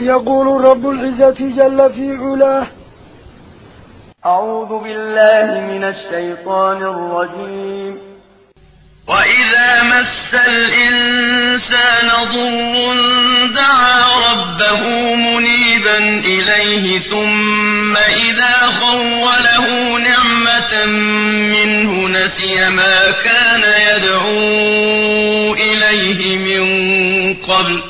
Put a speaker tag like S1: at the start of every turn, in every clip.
S1: يقول رب العزة جل في علاه.
S2: أعوذ بالله من الشيطان الرجيم. وإذا مس الإنسان ضر دعا ربه منيبا إليه ثم إذا خوله نعمة منه نسي ما كان يدعو إليه من قبل.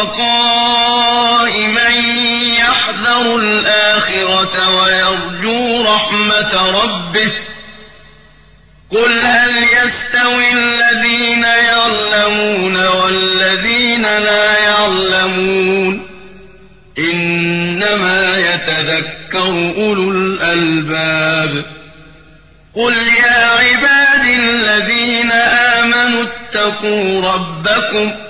S2: وقائما يحذر الآخرة ويرجو رحمة ربه. قل هل يستوي الذين يعلمون والذين لا يعلمون؟ إنما يتذكر أولو الألباب. قل يا عباد الذين آمنوا اتقوا ربكم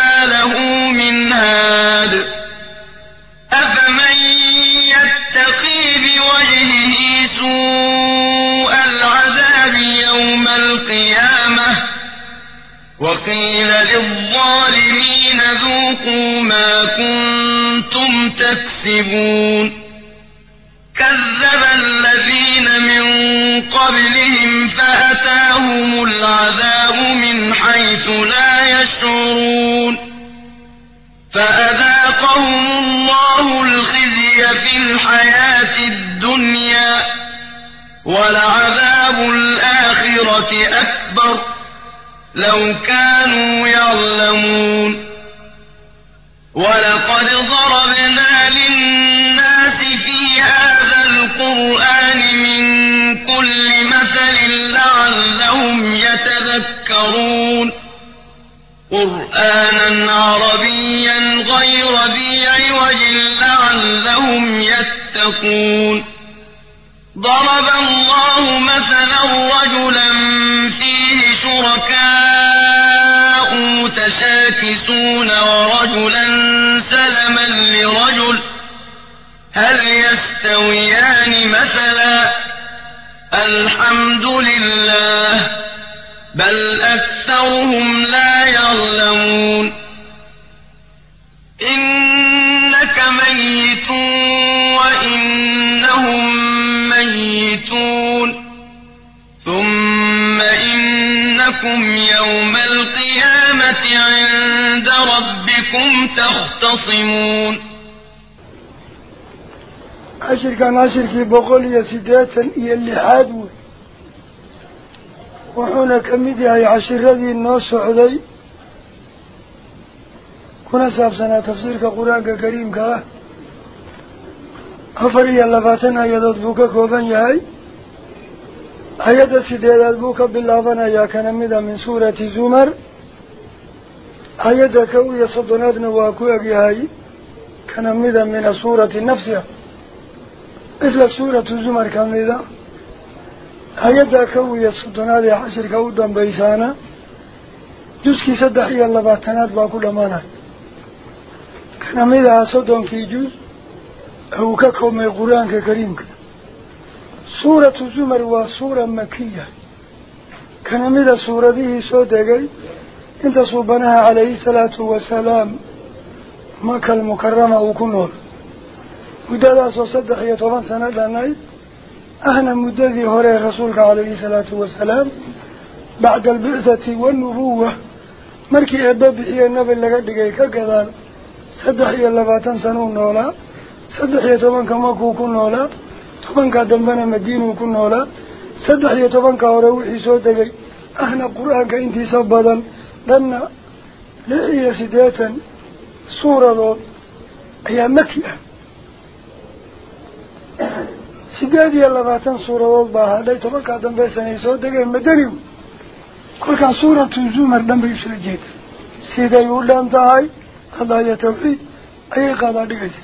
S2: وقيل للظالمين ذوقوا ما كنتم تكسبون
S1: عشركي بقول يا سداتا إيا اللي حادوه. وحونا كميدي هاي عشر هذه النوص وحدي كنا سابسنا تفسيرك قرآنك كريمك أفري يا يدد بوكا كوفن يا هاي. سيدات بوكا البوكة باللعبنا ياكنا مدى من سورة زمر. أيضا كوية صدناتنا واكوية بهاي كنا مدى من سورة نفسها مثل سورة الزمر كاملة إذا هيدا كوي الصدنا ذي حسر كودا بيسانا. جزكي صدحي الله باعتناد باكل أمانا. كان ميدها صدن في جز هو كاكو من القرآن كريم. سورة الزمر وصورة مكية. كان سورة صورة ذي صدى انت صوبناها عليه السلام وسلام مكة المكرمة وكنول muddadaasoo saddex iyo toban sano dhanayd ahna muddadii hore rasuulka calayhi salaatu wasalaam bacda albicthati wanubuwa markii eebbe bixiye nabi laga dhigay ka gadaal saddex iyo labaatan sanuu noolaa saddex iyo tobanka makuu ku noolaa tobanka dambena madiinuu ku noolaa saddex iyo tobanka hore wixii soo degay ahna qur-aanka intiisa badan dhanna lix iyo siddeetan suuradood ayaa maki ah sideed iyo labaatan suuradood baa hadhay tobankaa dambaysanay soo degeen madanigu kolkaas suuratu zumar dhan bay usoo jeeda siday u dhan tahay qadaaya tawxiid ayay qaadaa dhigaysa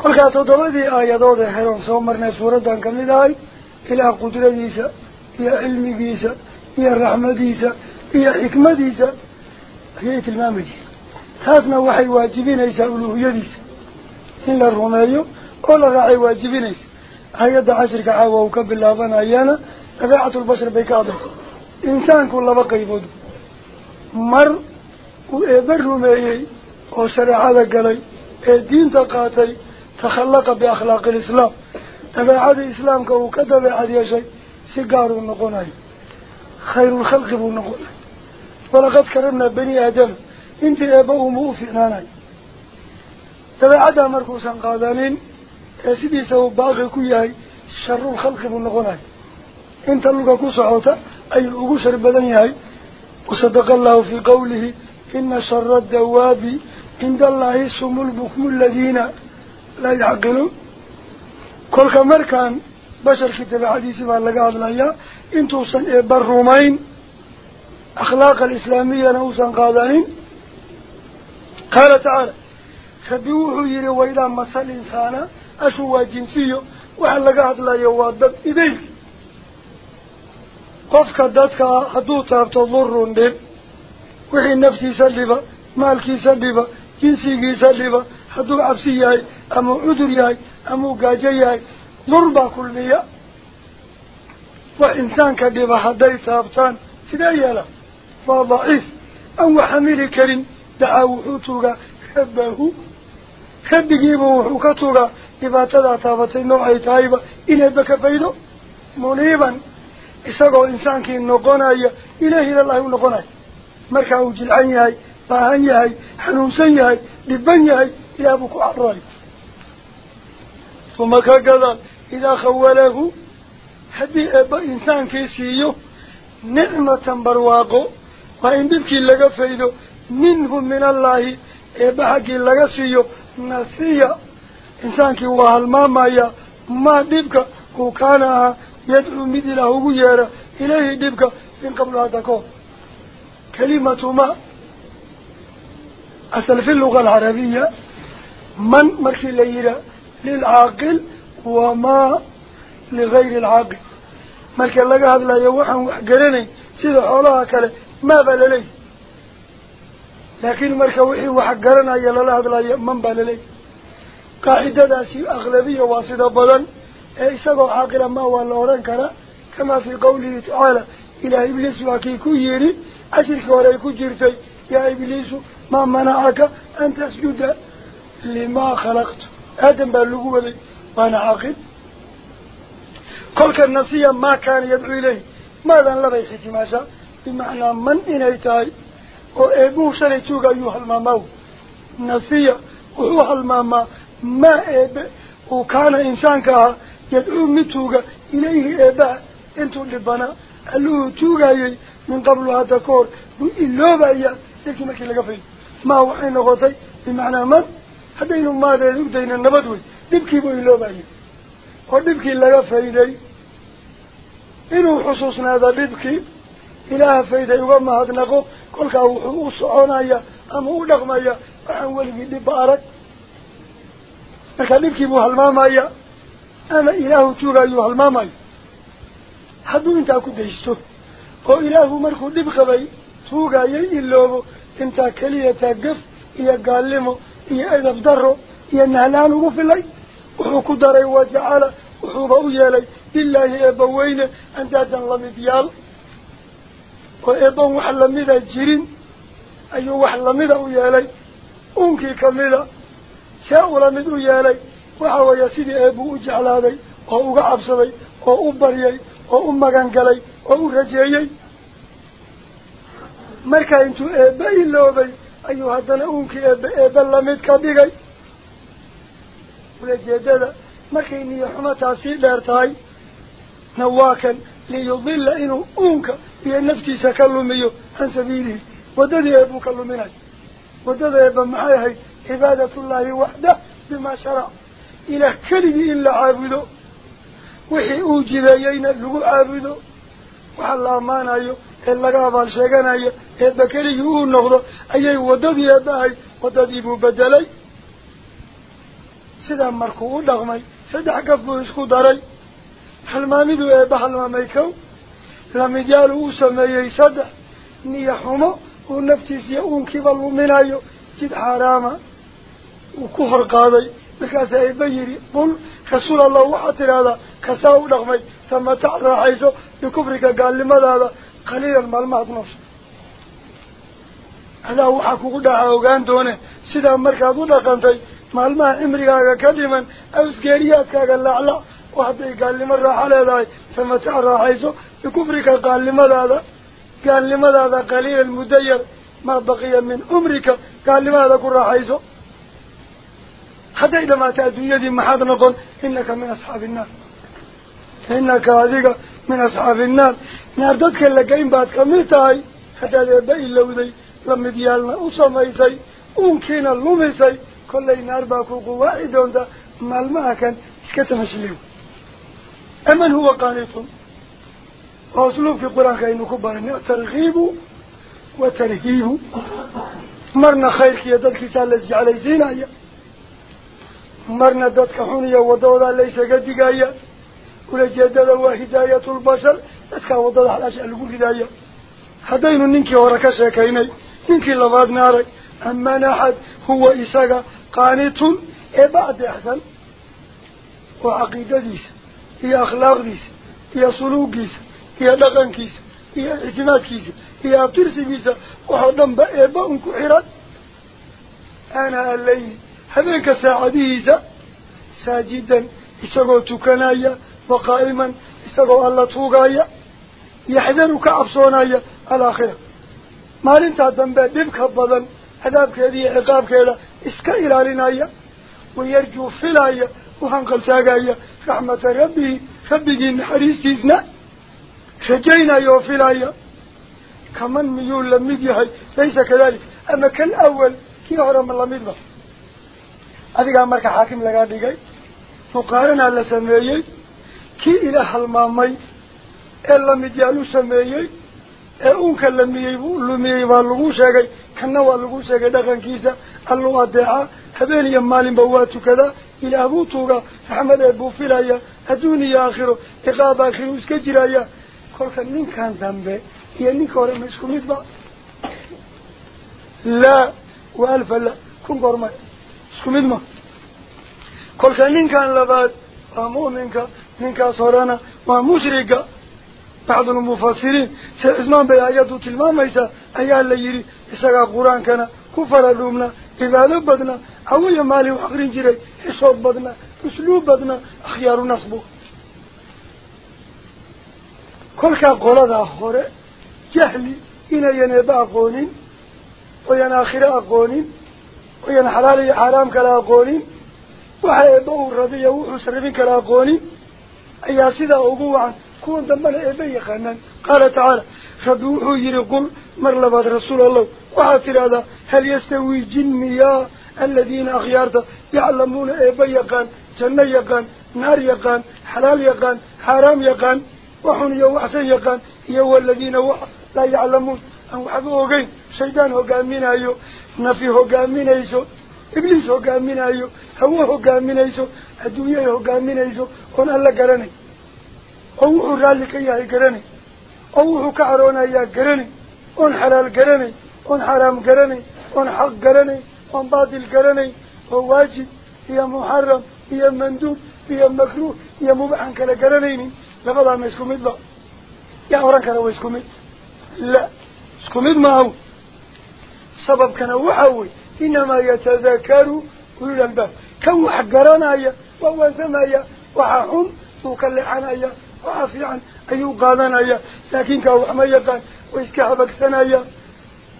S1: kolkaa toddobadii aayadood ee heroon soo marnay suuraddan ka mid ahay ilaah qudradiisa iyo cilmigiisa iyo raxmadiisa iyo xikmadiisa ayay tilmaamaysa taasna waxay waajibinaysaa uluuhiyadiisa in la rumeeyo كل راعي واجبينيس هيا ده عشر كعوا وكب الله فانا ايانا رباعة البشر بيكاده إنسان كل بقى يبوده مر وابره ميهي وشرع هذا قلي. الدين تقاتي تخلق بأخلاق الإسلام. رباعة الإسلام كوكده بعد يشي سيقار ونقوناي خير الخلق ونقوناي ولقد كرمنا بني آدم. إنت ابوه موفئنانا تبعدها مركوسا قادانين. أسيدي سو باغي كوياي شر الخلق بنقولاي انت لغا كسعوتا أي الأغسر بدنياي وصدق الله في قوله إن شر الدواب عند الله سم البكم الذين لا يعقلوا كل مركان بشر كتب حديثي ما لقى هذا الأيا انتو سن برومين أخلاق الإسلامية نو سن قادانين قال تعالى فبيوه يروي لهم مسأل إنسانا durun dhib wixii naftiisa dhiba maalkiisa dhiba jinsigiisa dhiba hadduu cabsi yahay amau cudur yahay amau gaajo yahay dur baa kulmiya wax insaanka dhiba hadday taabtaan sidee yeela waa daciif aan wax xamili karin dacaa wuxuu tugaa rabbahu rabbigiiba wuxuu ka tugaa inayba ka faydo muniiban isagoo insaankii noqonaya ilaahi ilallahi u noqonaya markaa uu jilcan yahay baahan yahay xanuunsan yahay dhiban yahay ilaah buu ku cararayo uma ka gadaal idaa khawalahu haddii eebba insaankii siiyo nicmatan barwaaqo waa in dhibkii laga faydo minhu min allaahi eebba xaggii laga siiyo nasiya إنسانك وهالماما يا ما ديبك هو كان يدعو مدي له ويرى إليه ديبك من قبل هذا كلمة ما أسأل في اللغة العربية من مرسي ليرى للعاقل وما لغير العاقل. ملك الله هذا لا يوحن قرني سيد الله كله ما بلليه لكن ملك وحي وحق قرنا يلا هذا لا من لي قاعدة داسي أغلبية واسدة إي إيساقو عاقلا ما هو اللوران كرا كما في قوله تعالى إلى إبليس وكي واكي كييري أشرك وراي كجيرتي يا إبليس ما منعك أن تسجد لما خلقت. آدم بلغوا لي وأنا عاقل. كل النصية ما كان يدعو إليه ماذا لبي ختماشا بمعنى من إنيتاي وإبوشا لتوقع أيها الماماو نصية وهو الماما kaana insaanka ahaa yadcuu mid tuuga ilayhi eebaha intuu dhibanaa alluhuu tuugayay min qablu hadda ka hor buu iloobayaa dhibkii markii laga faydo maa waxay noqotay bimacnaa man haddaynu maadeed ugdayna nabad wey dhibkiibuu iloobaya oo dhibkii laga fayday inuu xusuusnaado dhibkii ilaaha fayday uga mahadnaqo kolkaa wuxuu u soconaya ama u dhaqmaya waxaan weligii dhibba arag dhibkii buu halmaamaya ama ilaahu tuugayuu halmaamayo hadduu intaa ku daysto oo ilaahu markuu dhib qabay tuugayay iloobo intaa keliya taa gaf iyo gaalnimo iyo edab daro iyo nahlaan ugu filay wuxuu ku daray wajacala wuxuuba u yeelay lilaahi eebbaweyne andaadan lamid yaal oo eebban wax lamida jirin ayuu wax lamida u yeelay unkii kamida galay oo u rajeeyey markaa intuu eebbe iloobay ayuu haddana uunkii eebbe eebbe lamid ka dhigay ulajeedada markay niyo xumataa sii dheer tahay na waa kan liyudilla inuu uunka iyo naftiisa ka lumiyo can sabiilihi waddadii eebbuu ka luminayo waddada eebba maxay ahayd cibaadatullaahi waxdah bimaa sharac ilaah keligii in la caabudo wixii uu jideeyeyna lagu caabudo waxa la ammaanayo ee laga abaal sheeganayo eebba keligii uu noqdo ayay waddadii eebba ahayd waddadii buu bedelay sidaa markuu u dhaqmay saddex gaf buu isku daray halmaamiduu eebba halmaamay kow lamidyaal uu sameeyey saddex niya xumo uu naftiisiiyo uunkiiba xaaraama uu ku hor qaaday markaasa eeba yidhi qul rasuul allah waxaad tidhaahdaa kasaa u dhaqmay tamatac raaxayso bikufrika gaalnimadaada qaliilan maalmahaad noosha adaa waxaa kugu dhaca ogaan doone sidaa markaad u dhaqantay maalmaha cimrigaaga ka dhiman awsgeeriyaadkaaga laaclac oo hadday gaalnimo raaxo leedahay tamatac raaxayso bikufrika gaalnimadaada gaalnimadaada qaliilan muddo yar maa baqiya min cumrika gaalnimadaada ku raaxayso حتى إذا ما تأدوني يدي محاد نقول إنك من أصحاب النار. إنك هذيك من أصحاب النار. ناردتك اللقين بعدك ميتاي حتى يبقى إلا وذي لما ديالنا أصميسي ممكن اللوميسي كل نار باكو قوائدون دا ما الماكا اسكتمش ليو أمن هو قانيتهم. أصلوب في القرآن كأنه كبارني ترغيب وترهيب مرنا خير كي يدل كسال الذي عليه زينا marna dadka xun iyo waddoodaa la ysaga digaya ulajeedada waa hidaayatulbashar dadkaa waddada xalaasha lagu ridaya haddaynu ninkii hore ka sheekaynay ninkii labaadna arag aman axad huwa isaga qaanitun eeba adeexsan oo caqiidadiisa iyo akhlaaqdiisa iyo suluugiisa iyo dhaqankiisa iyo ictimaadkiisa iyo abtirsigiisa waxoo dhanba eeba un ku xiran ana allayli هذيك ساعديه ساجدا يسقو تكنايا وقائما يسقو الله توقايا يحذرك على خير. ما لنت أدنبه دبك أبدا عذابك هذه عقابك هذا إسكا إلالنايا ويرجو فيلايا وهنقل تاقايا رحمة ربي ربك إن حريس تيزنا شجينا يوفيلايا كمن ميول لميديهاي ليس كذلك. أما كالأول كي أعرم الله مدبه ila halmaamay ee lamid yaal u sameeyey ee uunka lamiyey lumiyey baa lagu sheegay kanna waa lagu sheegay dhaqankiisa alluu adeeca habeen iyo maalinba waa tukadaa ilaah buu tuugaa raxmad ee buu filaya adduun iyo aakhiro ciqaab aakhiru iska jiraya kolka ninkan dambe iyo ninka hore ma isku midba laa wa alfa la kun goormay isku mid ma kolka ninkan labaad waa mu'minka ninkaas horena waa mushriga bacdulmufasiriin see cismaan bay ayaddu tilmaamaysaa ayaa la yidhi isagaa qur-aankana ku fara dhuubna cibaado badna hawiya maalin u akrin jiray xishood badna usluub badna akhyaaru nasbu kolkaa qoladaa hore jahli inayan eeba aqoonin oyan aakhiro aqoonin وين حلال حرام كلا قولي وحيبه الرضي وحسربي كلا قولي أي سيدة أبوعا كون دمنا إبي خنان قال تعالى خدوحوا يرقل مرلبات رسول الله. وعاتر هذا هل يستوي جنيا الذين أخيارته يعلمون إبي يقان جنة يقان نار يقان حلال يقان حرام يقان. وحني وحسن يقان يو الذين وح لا يعلمون. Aan waxba ogeyn shaydaan hogaaminayo nafi hogaaminayso ibliis hogaaminayo hawo hogaaminayso adduunye ay hogaaminayso oon alla garanay oo wuxuu raalli ka yahay garanay oo wuxuu ka caroonayaa garanay oon xalaal garanay oon xaraam garanay oon xaq garanay oon baatil garanay oo waajib iyo muxaram iyo manduub iyo makruuh iyo mubaxan kala garanaynin labadaana isku midba yaa oran kara waa isku mid la wey inamaa yatadakaru ulul albaab kan wax garanaya waa waansamaya waxa xun uu ka leexanaya waxa fiican ayuu qaadanaya laakin kaa wax ma yaqaan way iska habagsanaya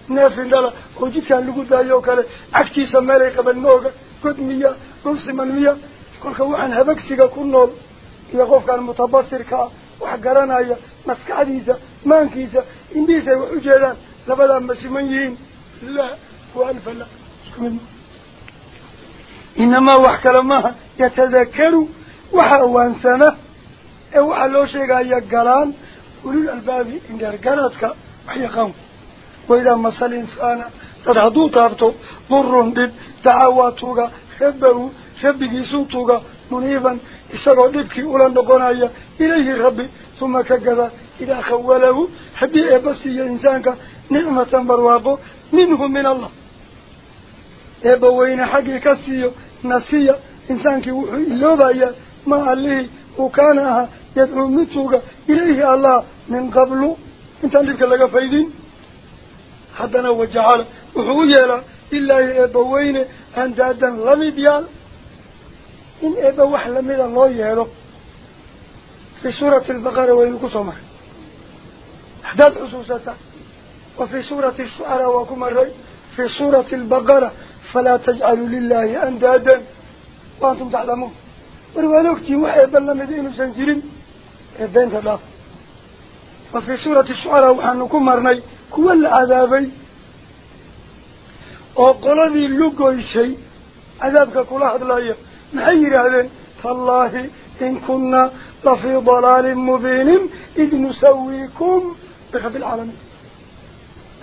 S1: neefin dhala oo jidkaan lagu daayo o kale cagtiisa meelay qaban ma oga god miya dhul siman miya kolka waxaan habagsiga ku nool iyo qofkaan mutabasirka ah wax garanaya maskaxdiisa maankiisa isku mid inamaa wax kale maaha yatadakaru waxa waansama ee waxaa loo sheegaya galaan ulul albaabi indheergaradka wax yaqaan waidaa masal insaana dad hadduu taabto durun dhib dacaa waa tuuga rabbahu rabbigiisuu tuuga muniiban isagoo dhibkii ula noqonaya ilayhi rabbi uma ka gada khawalahu haddii eebba siiyo insaanka نعمة برواقو منه من الله. إبوين حقي كسيو نسيا إنسانك اللوبايا ما عليه وكانها يدعو متوغا إليه الله من قبل. إنت عندك لك فايدين؟ حدنا وجعل وحويلا إلا إبوين أندادا لمديال إن وحلا من الله يهلو. في سورة البقرة وينقصهم أحداث حسوسة وفي سورة الشعراء وكمري في سورة البقرة فلا تجعلوا لله أندادا. وأنتم تعلمون. وروالوكتي وحيبا لمدين سنجرين بين ثلاث وفي سورة الشعراء وحنكم مرني كل عذابي. وقلبي اللقوي شيء. عذابك كل أحد لا محير هذين تالله إن كنا لفي ضلال مبين إذ نسويكم برب العالمين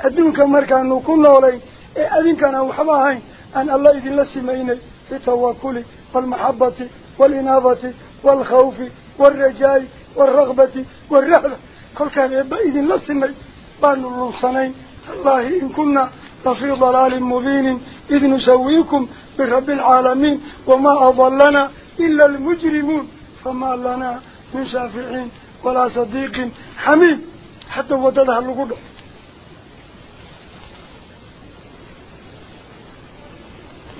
S1: أدنك مركان كل ولي. أدنك أنا وحباهين أن الله إذن لسميني في التوكل والمحبة والإنابة والخوف والرجاء والرغبة والرهبة كل كان إذن لسمي بان اللوصنين الله إن كنا لفي ضلال مبين. إذ نسويكم برب العالمين. وما أضلنا إلا المجرمون. فما لنا من شافعين ولا صديق حميد. حتى وددها اللقود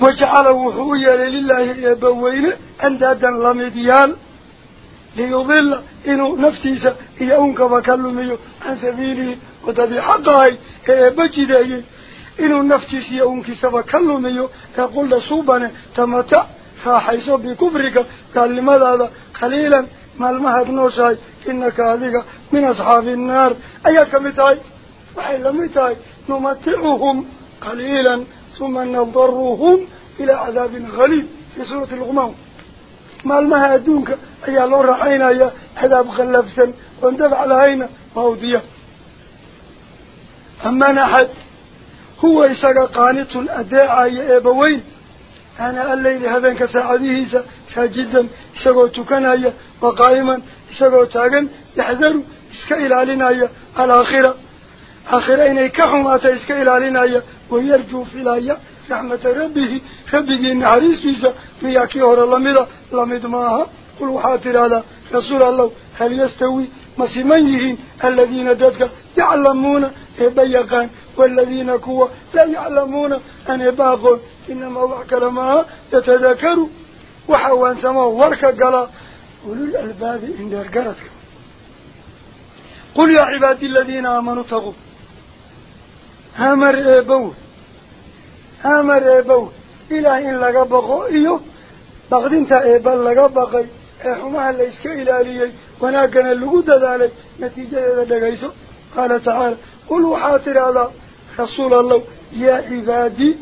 S1: وجعل وحويا لله يبوين أندادا لمديان ليضل إنه نفتيسا هي أنك بكلمي عن سبيله وتبي حقه بجده إنه نفتيس هي أنك سبكلمي يقول لصوبنا تمتع فحيث بكبرك. قال لماذا؟ قليلا. ما المهد نوشاي. إنك هذه من أصحاب النار. أيك متاي وحي متاي نمتعهم قليلا ثم نضرهم إلى عذاب غليظ. في سورة الغمام. ما المها دونك. أي الله رحينا يا عذاب غلفسا واندفع لهينا موضية. أما نحد. هو إساق قانط أداعي يا إبوين. أنا الليل هذا كساعده ساجدا إساقو تكنايا وقائما إساقو تاقا يحذر إسكا إلالينايا الآخرة. آخرة إني كحماتا إسكا إلالينايا ويرجو الآية رحمة ربه ربه نعريسيسا مياكي هور اللمدة لمد ماها قل وحاتر هذا رسول الله هل يستوي مسيميهين الذين ددك يعلمون يبيقان والذين كوا لا يعلمون أن يباقون إنما وعكر ما يتذكروا وحوان سماه ورك قلا أولو الألباب عند القرد. قل يا عبادي الذين آمنوا تغوا هامر إيبو هامر إيبو إلهين لغا بغو إيو. بغدين تا إيبال لغا بغي إحماها ليسك إلالي وناكنا اللغودة ذالي نتيجة ذا قال تعالى qul waxaa tidhaahdaa rasuul allow yaa cibaadii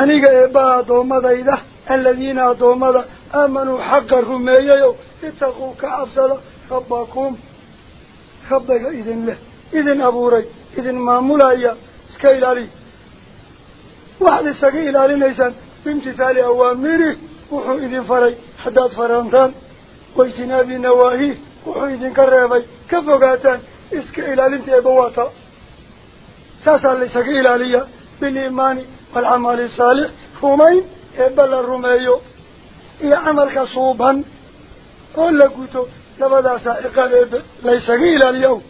S1: aniga eebbaha addoommadayda aladiina addoommada aamanuu xaqa rumeeyayow itaquu ka cabsada rabbakum rabbiga idin leh idin abuuray idin maamulaya iska ilaaliya واحد السقيل على نيسان بامتثال أوامره وحو إذن فري حداد فرانتان واجتناب نواهيه وحو إذن كرابي كفقاتان إسكيل على انت أبواتا ساسا لسقيل عليا بالإيمان والعمل الصالح فمين إبال الرميو إيا عملك صوبا قول لكوتو لبدا سائقا ليسقيل اليوم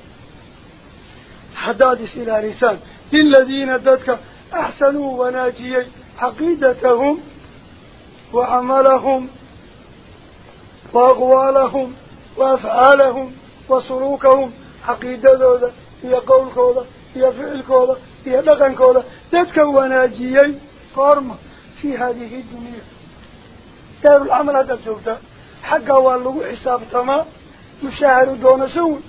S1: حداد إلى لسان للذين ددك أحسنوا وناجيي عقيدتهم وعملهم وأقوالهم وأفعالهم وسلوكهم قول كوذا هي فعل كوذا هي لغن كوذا ذاتك وناجيي. قرم في هذه الدنيا. دار العمل هذا الجوزة حقا والله حساب تما مشاهر دون سوء.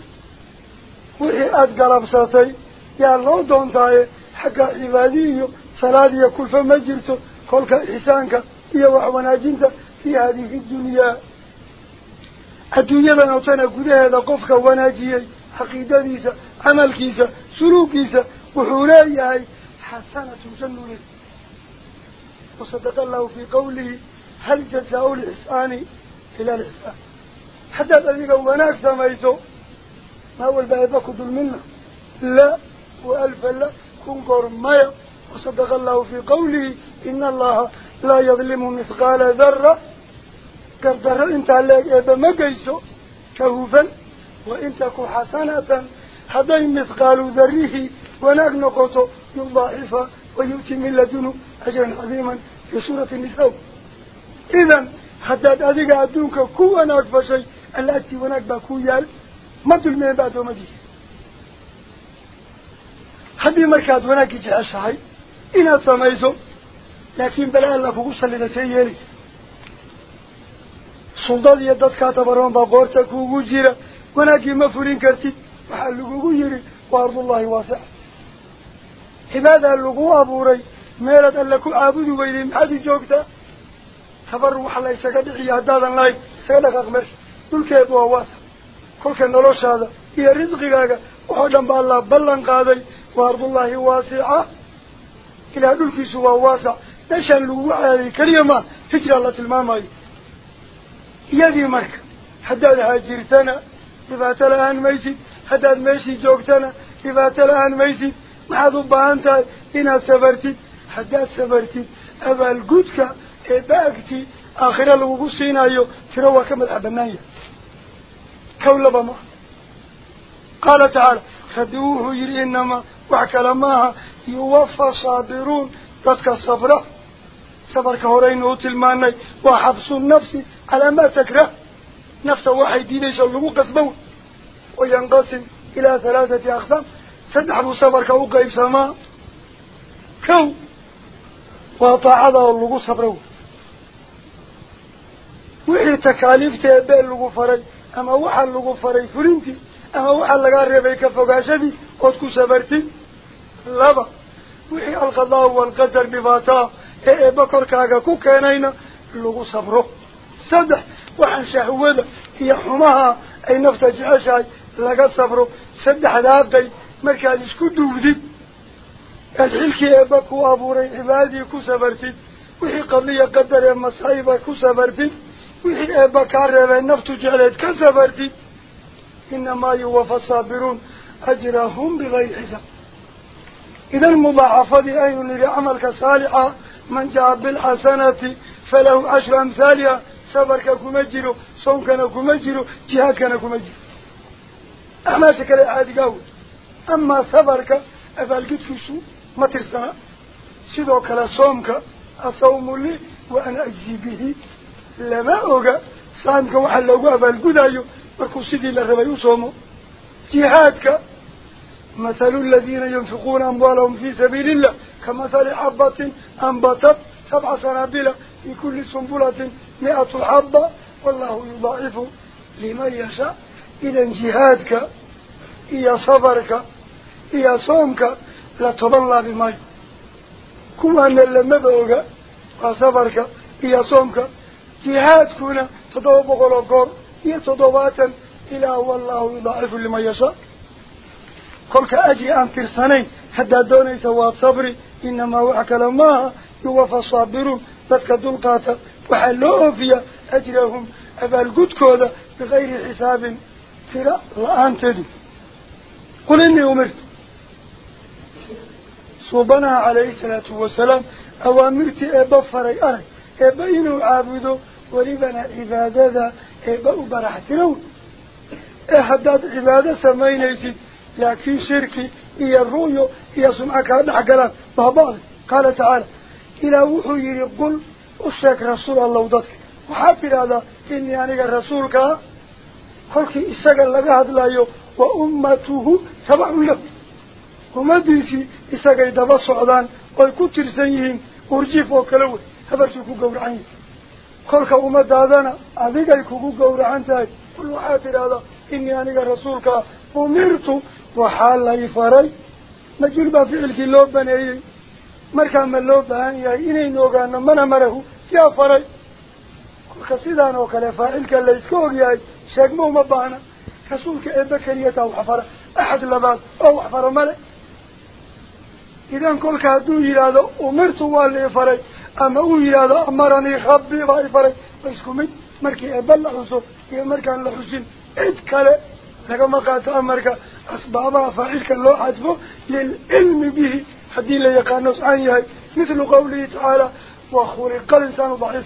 S1: وحي أدقل بساطي يا الله دون تايه حق عباديه صلاة كل فما جرته كل إحسانك. هي وحوناجنت في هذه الدنيا. الدنيا لنوتنا قده هذا حقيدة ديسة عمل كيسة سلوك كيسة وحولاي حسنة جنوني وصدق الله في قوله هل جزاء الإحسان إلى الإحسان؟ حتى ذلك وناك سميته ما هو البعض كدل منه. لا وألف لا كن قرمية وصدق الله في قوله إن الله لا يظلم مثقال ذرة. كالذرة انت عليك إذا ما قيسو كهوفا. وإن تكو حسنة هذين مثقال ذره وناك نقطه يضاعف ويؤتي من لدنه أجرا عظيما في سورة النساء إذن حداد أذيك أدونك كو وناك فشي التي وناك باكو يال ما من بعد ومديه jeceshahay inaad samayso laakiin bala alla kugu sallida see yeelaysa suldad iyo dadkaa tabaroon baa qoorta kuugu jira wanaaggii ma fulin kartid waxaa lagugu yidhi waa ardullahi waasica cibaadaa lagu abuuray meelaad alle ku caabudi weyday maxaad u joogtaa tabaru waxa la isaga dhiciyo haddaadan lahayn isaga dhaqaaq meesha dhulkeedu waa waasac kolka noloshaada iyo risqigaaga waxoo dhan ba allah ballan qaaday وأرض الله واسعة إلى دلك سوى إذا الآن ميسي حداد ميسي جوكتنا إذا الآن ميسي محضو بانتا إنا سبرتي حداد سبرتي أبا القدك إباكتي آخر الوغو سينايو تروى كما الأبناية كولبا ما قال تعالى خذوه يري إنما وحكلا ماها يوفى صابرون ذاتك الصبرة صبرك هورين وتلماني وحبس النفس نفسه وحي دينيش اللغو قسمه. وينقسم إلى ثلاثة أخسام سنحن صبر كوقيف سماء كو. وطاع هذا اللغو صبره. وحي تكاليف تيبال اللغو فري. أما وحا اللغو فري فرنتي. أما وحا لغاري بيك فقاشبي قدكو سبرتي لابا. وحي القضاء والقدر بباتا إيه بكر كاكا كوكينينا اللغو صبره. صدح. وحن شهوذة هي حماها. أي نفط جعشاي لقى صفره سد حدابتي مركز اسكده وذيب الحلك يبقى أبوري. عبادي كو سفرتي وحي قضية قدر المصائب كسبرتي وحي يبقى عربة نفط جعلت كسبرتي إنما يوفى الصابرون أجرهم بغير حساب. إذا المضاعفة أي لعملك صالحة. من جاء بالحسنة فله عشر أمثالها. عشر أمثالها صبرك كمجر صومك كمجر جهادك كمجر أما شكرا عادي قول أما صبرك أفالقد في سوء ما ترسنا. سيدوك لصومك أصوم لي وأنا أجزي به. لما أوغا صامك وحلوغا أفالقد أيو مركو سيدي لغبا يصومو جهادك مثل الذين ينفقون أموالهم في سبيل الله كمثل حبة أنبتت سبع سنابل في كل سنبلة مئة حبة والله يضاعف لمن يشاء. إذا جهادك إيا صبرك إيا صومك لا تضل بماي كما أن بأوك وصبرك إيا صومك. جهادكنا تضوب غلقور إيا تضوباتا إلى والله يضاعف لمن يشاء. كلك أجي أن ترسنين حتى دوني سواد صبري إنما وحكى لما ذاتك دلقاتا وحلوه فيها أجرهم أبا القد كودا بغير حساب ترى لا أنتدي قل إني أمرت صوبنا عليه الصلاة والسلام أوامرت أبا فري أري أبا إنو عابدو ولبنا عبادة أبا أبرحترون إحداد عبادة سمينيسي لكن شركي هي الرؤية هي سمعك هذا حقلا بابا قال تعالى إلى وحي يقول أشيك رسول الله وضدك وحافر هذا إني أنا رسولك قلت إساق لك هذا لا وأمته تبع له ومديسي إساق يدبا صعدان ويكتر سيهين ورجيف وكلوه. هبرتكو قورعين قلت أمد هذانا أذيك يكوكو قورعان تاي كل حافر هذا إني أنا رسولك. أمرت وحال لي فري. مجل بفعلك لو بنيي markaa ma loo baahan yahay inaynu ogaano mana marahu yaa faray kolka sidaan oo kale faacilka la iska ogyahay sheegma uma baahna rasuulka eebbe keliyataa wax fara axad labaad oo wax faro male idan kolka hadduu yidhaahdo umirtu waa lii faray ama uu yidhaahdo amaranii rabbi baa i faray wa isku mid markii eebbe la xuso iyo markaan la xusin cid kale lagama qaato amarka أسبابها فاعلك اللو حدفه للعلم به حدين لا يقانوس عنيه مثل قوله تعالى وخلق الإنسان ضعيف.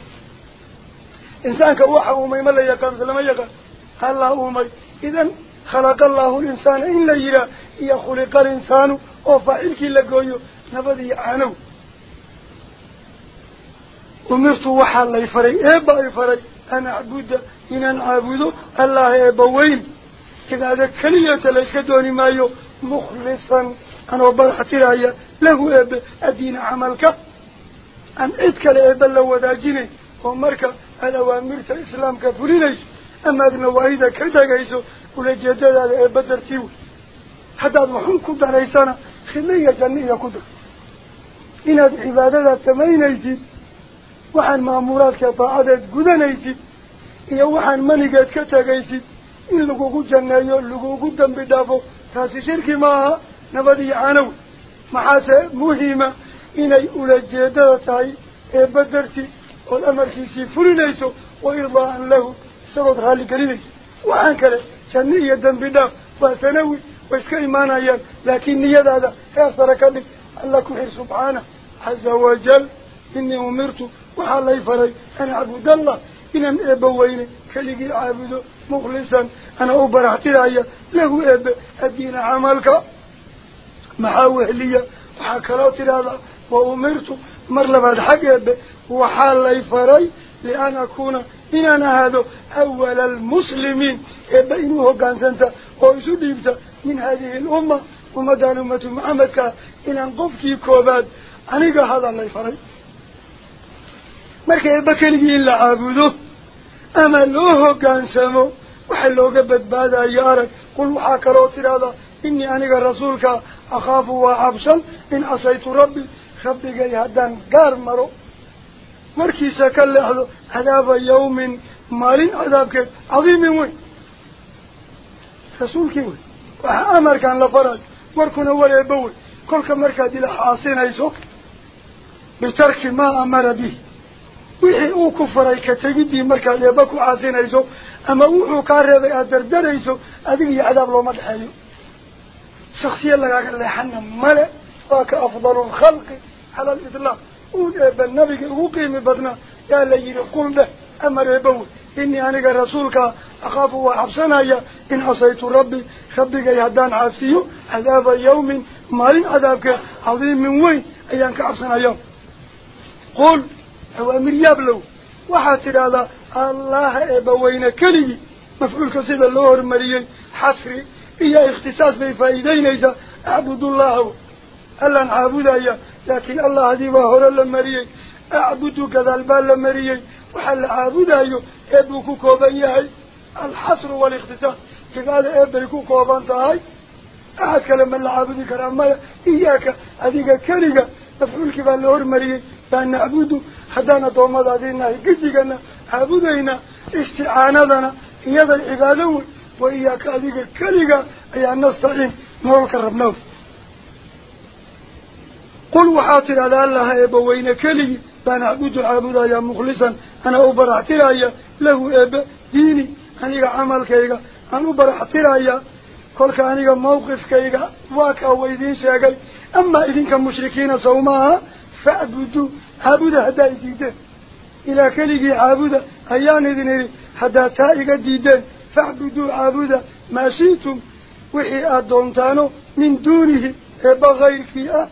S1: إنسان كوحا أمي ما لا يقان سلما يقان الله أمي؟ إذن خلق الله الإنسان إن لا يرى. يخلق الإنسان وفاعلك لقويه نبذي عنه. أمرت وحا الله يفري. إيبا يفري؟ أنا أعبد إن أنا أعبد الله إيبا وين إذا هذا كلية ليس دوني له إيبا الدين عملك. أن إدك لإيبا لو وداجيني ومرك الأوامرت إسلام كفرينيش. أما أدنا وإذا كتاقيسو ولجدد هذا إيبا درتيو. حتى أدوحون كنت ريسانا خلية جنية كنت إن هذه عبادة تمينيسي waxaan maamuuraadka daacadeed gudanaysid iyo waxaan manigeed ka tegaysid in lagugu janneeyo lagugu dambi dhaafo taasi shirki ma aha nabad iyo canow wa irdaa'an lahu isagood raalli gelinayso waxaan kale janno iyo dambi dhaaf waa tanawi way iska imaanayaan laakiin niyadaada heer sare ka dhig alla ku xir subxaanah caza wajal inii umirtu waxaa lay faray an acbud allah inaan eebbe weyne keligii caabudo mukhlisan ana u baraxtiraya lahu eebbe addiina camalka محاوه لي وحاكرات هذا وأمرت مرلبة الحقيبة وحال فري لأن أكون إن أنا هذا أول المسلمين إبينه كان سنتا ويسوديبتا من هذه الأمة ومدان أمة محمد محمدك إن أنقفك كوباد أنيق هذا الله فري مركي بكلي إلا عبده أما لوه كان سمو وحلو قبت بعد أيارك قل وحاكرات هذا إني أنيق رسولك in casaytu rabbi rabbigay haddaan gaar maro markiisa ka leexdo cadaaba yawmin maalin cadaabkeed cadiimin weyn rasuulkii wey waxaa amarkan la farayo warkuna war eebba wey kolka markaad ila xaasinayso bitarki maa amara bihi wixii uu ku faray ka tegidii markaad eebba ku caasinayso ama wuxuu kaa reebay aada dardarayso adiga شخصية لك حنا ملع فاك أفضل الخلق على الإطلاق. وقال النبي وقيم بطنا يا اللي يقول له أمر يبوي. إني أنك رسولك أخاف وأحسن يا إن عصيت ربي خبك يهدان عاسيه عذاب يوم مالين عذابك عظيم من وين؟ أيانك عبسنا أيام قل هو أمر يبلو. وحتى على الله يبوينا كلي. مفعول كسيد اللور مريين حسري. إيا اختصاص بفايدين إذا أعبد الله ألا نعبد أيا لكن الله هذي وهر المريي أعبد كذا البال المريي وحل عابد أيو كوبان يهي الحصر والاختصاص. كذا إبوكو كوبان تهي أحد كلمة العابد كرامة إياك هذيك كليك مفعول كبال اللوهر مريي بأن نعبد حدانا دوما دادينا قدقنا عبدينا استعانتنا يدا العبادة وإياك أذيك كليك أي أن نستعين نورك الربناو قل وحاطر على الله يبوين كلي بان عبد عبدا يا مخلصا أنا أبرعتر له أب ديني. أنيق عمل كيغا أنا أبرعتر كل كأنيق موقف كيغا واك أو إذين شاقي أما إذين كمشركين صومها فاعبدوا عابده هدا يديدين إلى كلي عابده أيان إذن هدا تائق ديدين فاعبدوا عابده ما شئتم. وحي أدونتانو من دونه إبا غير فيها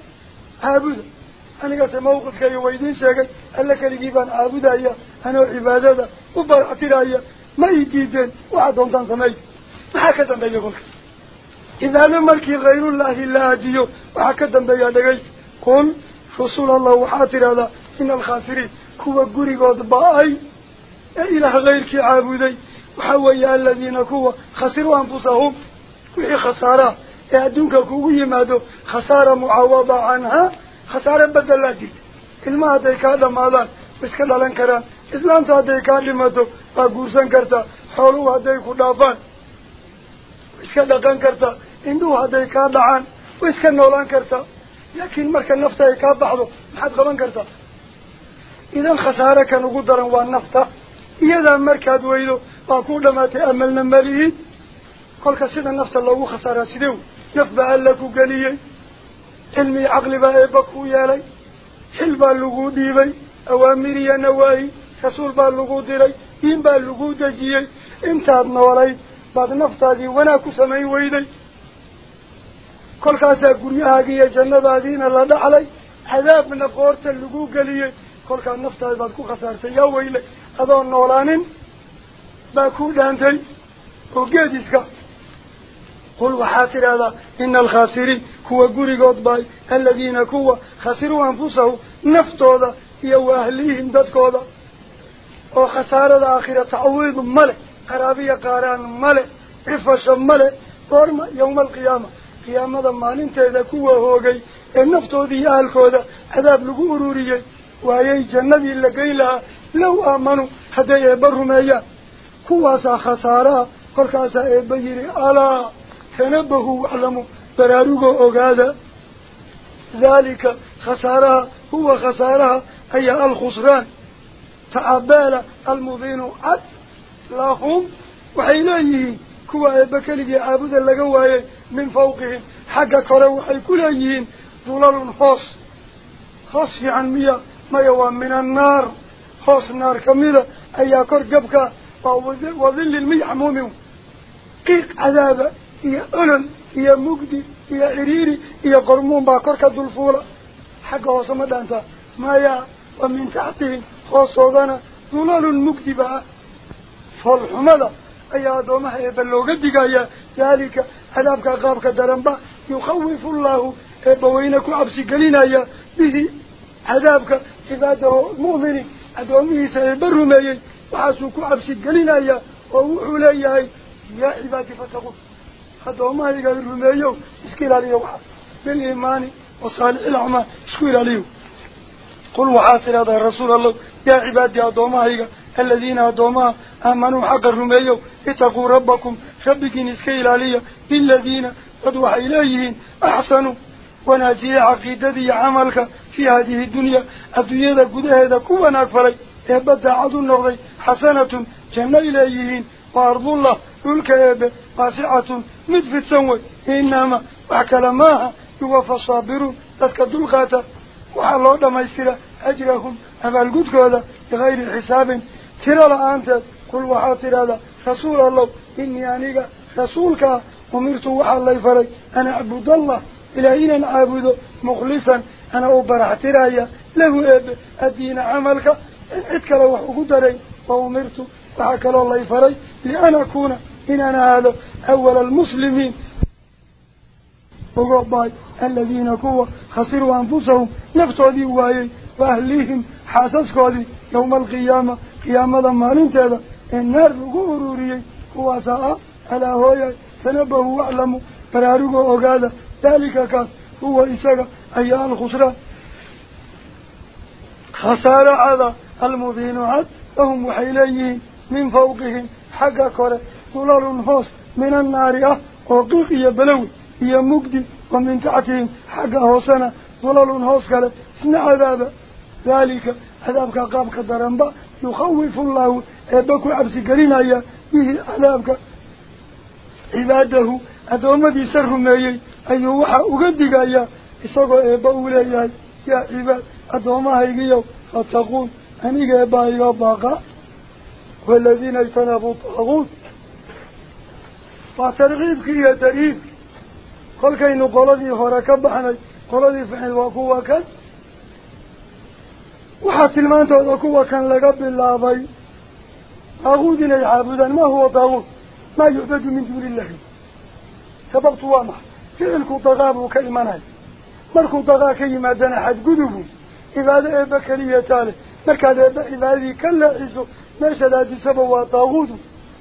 S1: عابده أنا قلت موقف كي ويدين شاكي ألا كلي بان عابده أيا أنا عبادة وبرعتر أيا ما يديدين وعدونتان سمي ما هكذا بيقول إذا لم يكن غير الله إلا أديو. وهكذا بيقول قل رسول الله وحاتر هذا. إن الخاسرين. كوا قريقود بأي. إله غيرك عابدي. وحويا الذين كوا خسروا أنفسهم. كل خسارة. يهدونك كوي مادو خسارة معوضة عنها. خسارة بدل لديد إلما هديك هذا مالان بسكال الانكران إسلام هديك هذا مادو. باقورسان كرتا. حولو هديك دافان بسكال دقان كرتا. إندو هديك هذا عان بسكال نولان كرتا. لكن مركا النفطة يكاد بعضو محد غبان كرتا. إذا الخسارة كانوا قدران وان نفطة إذا مركا دويدو ku dhamaatay amalna malihiid كل كسيدا نفس الله خسارة سيدو نفبع لك قليل علمي عقل بأيبكو يالي. حلبا اللقو ديبي. أوامري نواهي رسول با اللقو ديري. إن با اللقو دجيي. انتاد نوري بعد نفتادي وناكو سمعي ويدي. كل كاسا قريهاقية جنة دين الله دحلي عذاب من قورة اللقو قليل كل كان نفتادي بعد كو خسارتي يا ويلي. هذا النولانين باكو دانتي وقيدسك قل وحاتر هذا إن الخاسرين هو قرقود باي. الذين كوا خسروا أنفسهم نفتو ذا يو أهليهم دادكو ذا وخسارة آخرة تعويض ملك قرابية قاران ملك عفش ملك. ورما يوم القيامة قيامة ما ننتهي ذا كوا هوغي. النفتو ذي أهلكو ذا عذاب لقوروري وهي جنة اللي لها لو كواسا خسارة كل كاسا يبيري ألا تنبهوا واعلموا براروغو أغادا ذلك خسارها هو خسارها أي الخسران. تعبال المضين عد لهم وحيليه. كوا بكالي عابد اللقواي من فوقهم. حقا كروا وحي كليهين ظلال خاص خاص عن مياه. ما يوان من النار. خاص النار كميلة. أي جبك وظل المي عمومهم قيق عذاب هي ألل هي مجدي هي عريري هي قرمون باكرك الدلفولة. حقا وصمد أنت. ما يا ومن تحتهم خاصوغانا ظلال المجدي بها فالحمد أي أدومها يبلوغ الدقايا ذلك. عذابك قابك درنبا يخوف الله. إبوينك عبسي قلنا به عذابك. عباده مؤمنين. أدومه سيبروا وحاسوك عبسي قلنا ووحوا ليهي يا عبادي فتقول أدومه يقال رميو إسكيل عليه بالإيمان وصالح العمى إسكيل عليه. قل وحاصل هذا الرسول الله يا عبادي أدومه الذين أدومه آمنوا حق الرميو اتقوا ربكم ربك إسكيل عليه بالذين قد إليهن أحسنوا. وناجي عقيدتي عملك في هذه الدنيا الدنيا قد هذا كوانا أكفلي يبدأ عدو النغضي حسنة جنة إليهن وأرض الله ذلك إيبه واسعة مدفت سنوي إنما وحكال ماها يوفى الصابرون. تذكى دلقاتا وحالله لما يسترى أجرهم. أما القدك هذا؟ بغير حساب. ترى لأنت قل وحاطر هذا. رسول الله إني أنيق. رسولك أمرت وحا الله يفري أنا أعبد الله. إلى إن أعبد مخلصا. أنا أبرح ترايا. له إيبه الدين عملك. إذك لو قدري وأمرت وحكى الله يفري لأن أكون إن أنا هذا أول المسلمين. وقباي الذين كوا خسروا أنفسهم. نفتوا ذي وايي وأهليهم حاسسكوا ذي يوم القيامة. قيامة ما ننتهى النار غوروري هو ساء. على هوية تنبهوا واعلموا برارقوا أغادا ذلك كان هو إساق أي الخسرة خسارة هذا المبين. عد وهم وحيليين من فوقهم حق كره ظلال هوس من النار. وقيق يبلوي هي مقدي ومن تحتهم. حق هوسنا. ظلال هوس كله سنع عذاب ذلك عذابك قابك درنبا يخوف الله. إبكو عبسي قرينا به عذابك. عباده. أدومدي سر ميي أي وحا أقدق يا. إساقو إبا يا. يا عباد أدوما هيقيو فتقول أنيق إبا إيقا باقا والذين اجتنبوا الطاغوت. فترغيب كي تريب قل كينو قلدي هركا بحني قلدي فحن وكوا كان. وحتى المانتو وكوا كان لقب اللابي طاغوت يعبدا ما هو طاغوت؟ ما يعبد من دون الله. سببت وامح فعلك طغاب كلماناي مركو طغا كيما دنا مركا ذا إبا كلا عزو ماشا لا سبوا طاغوت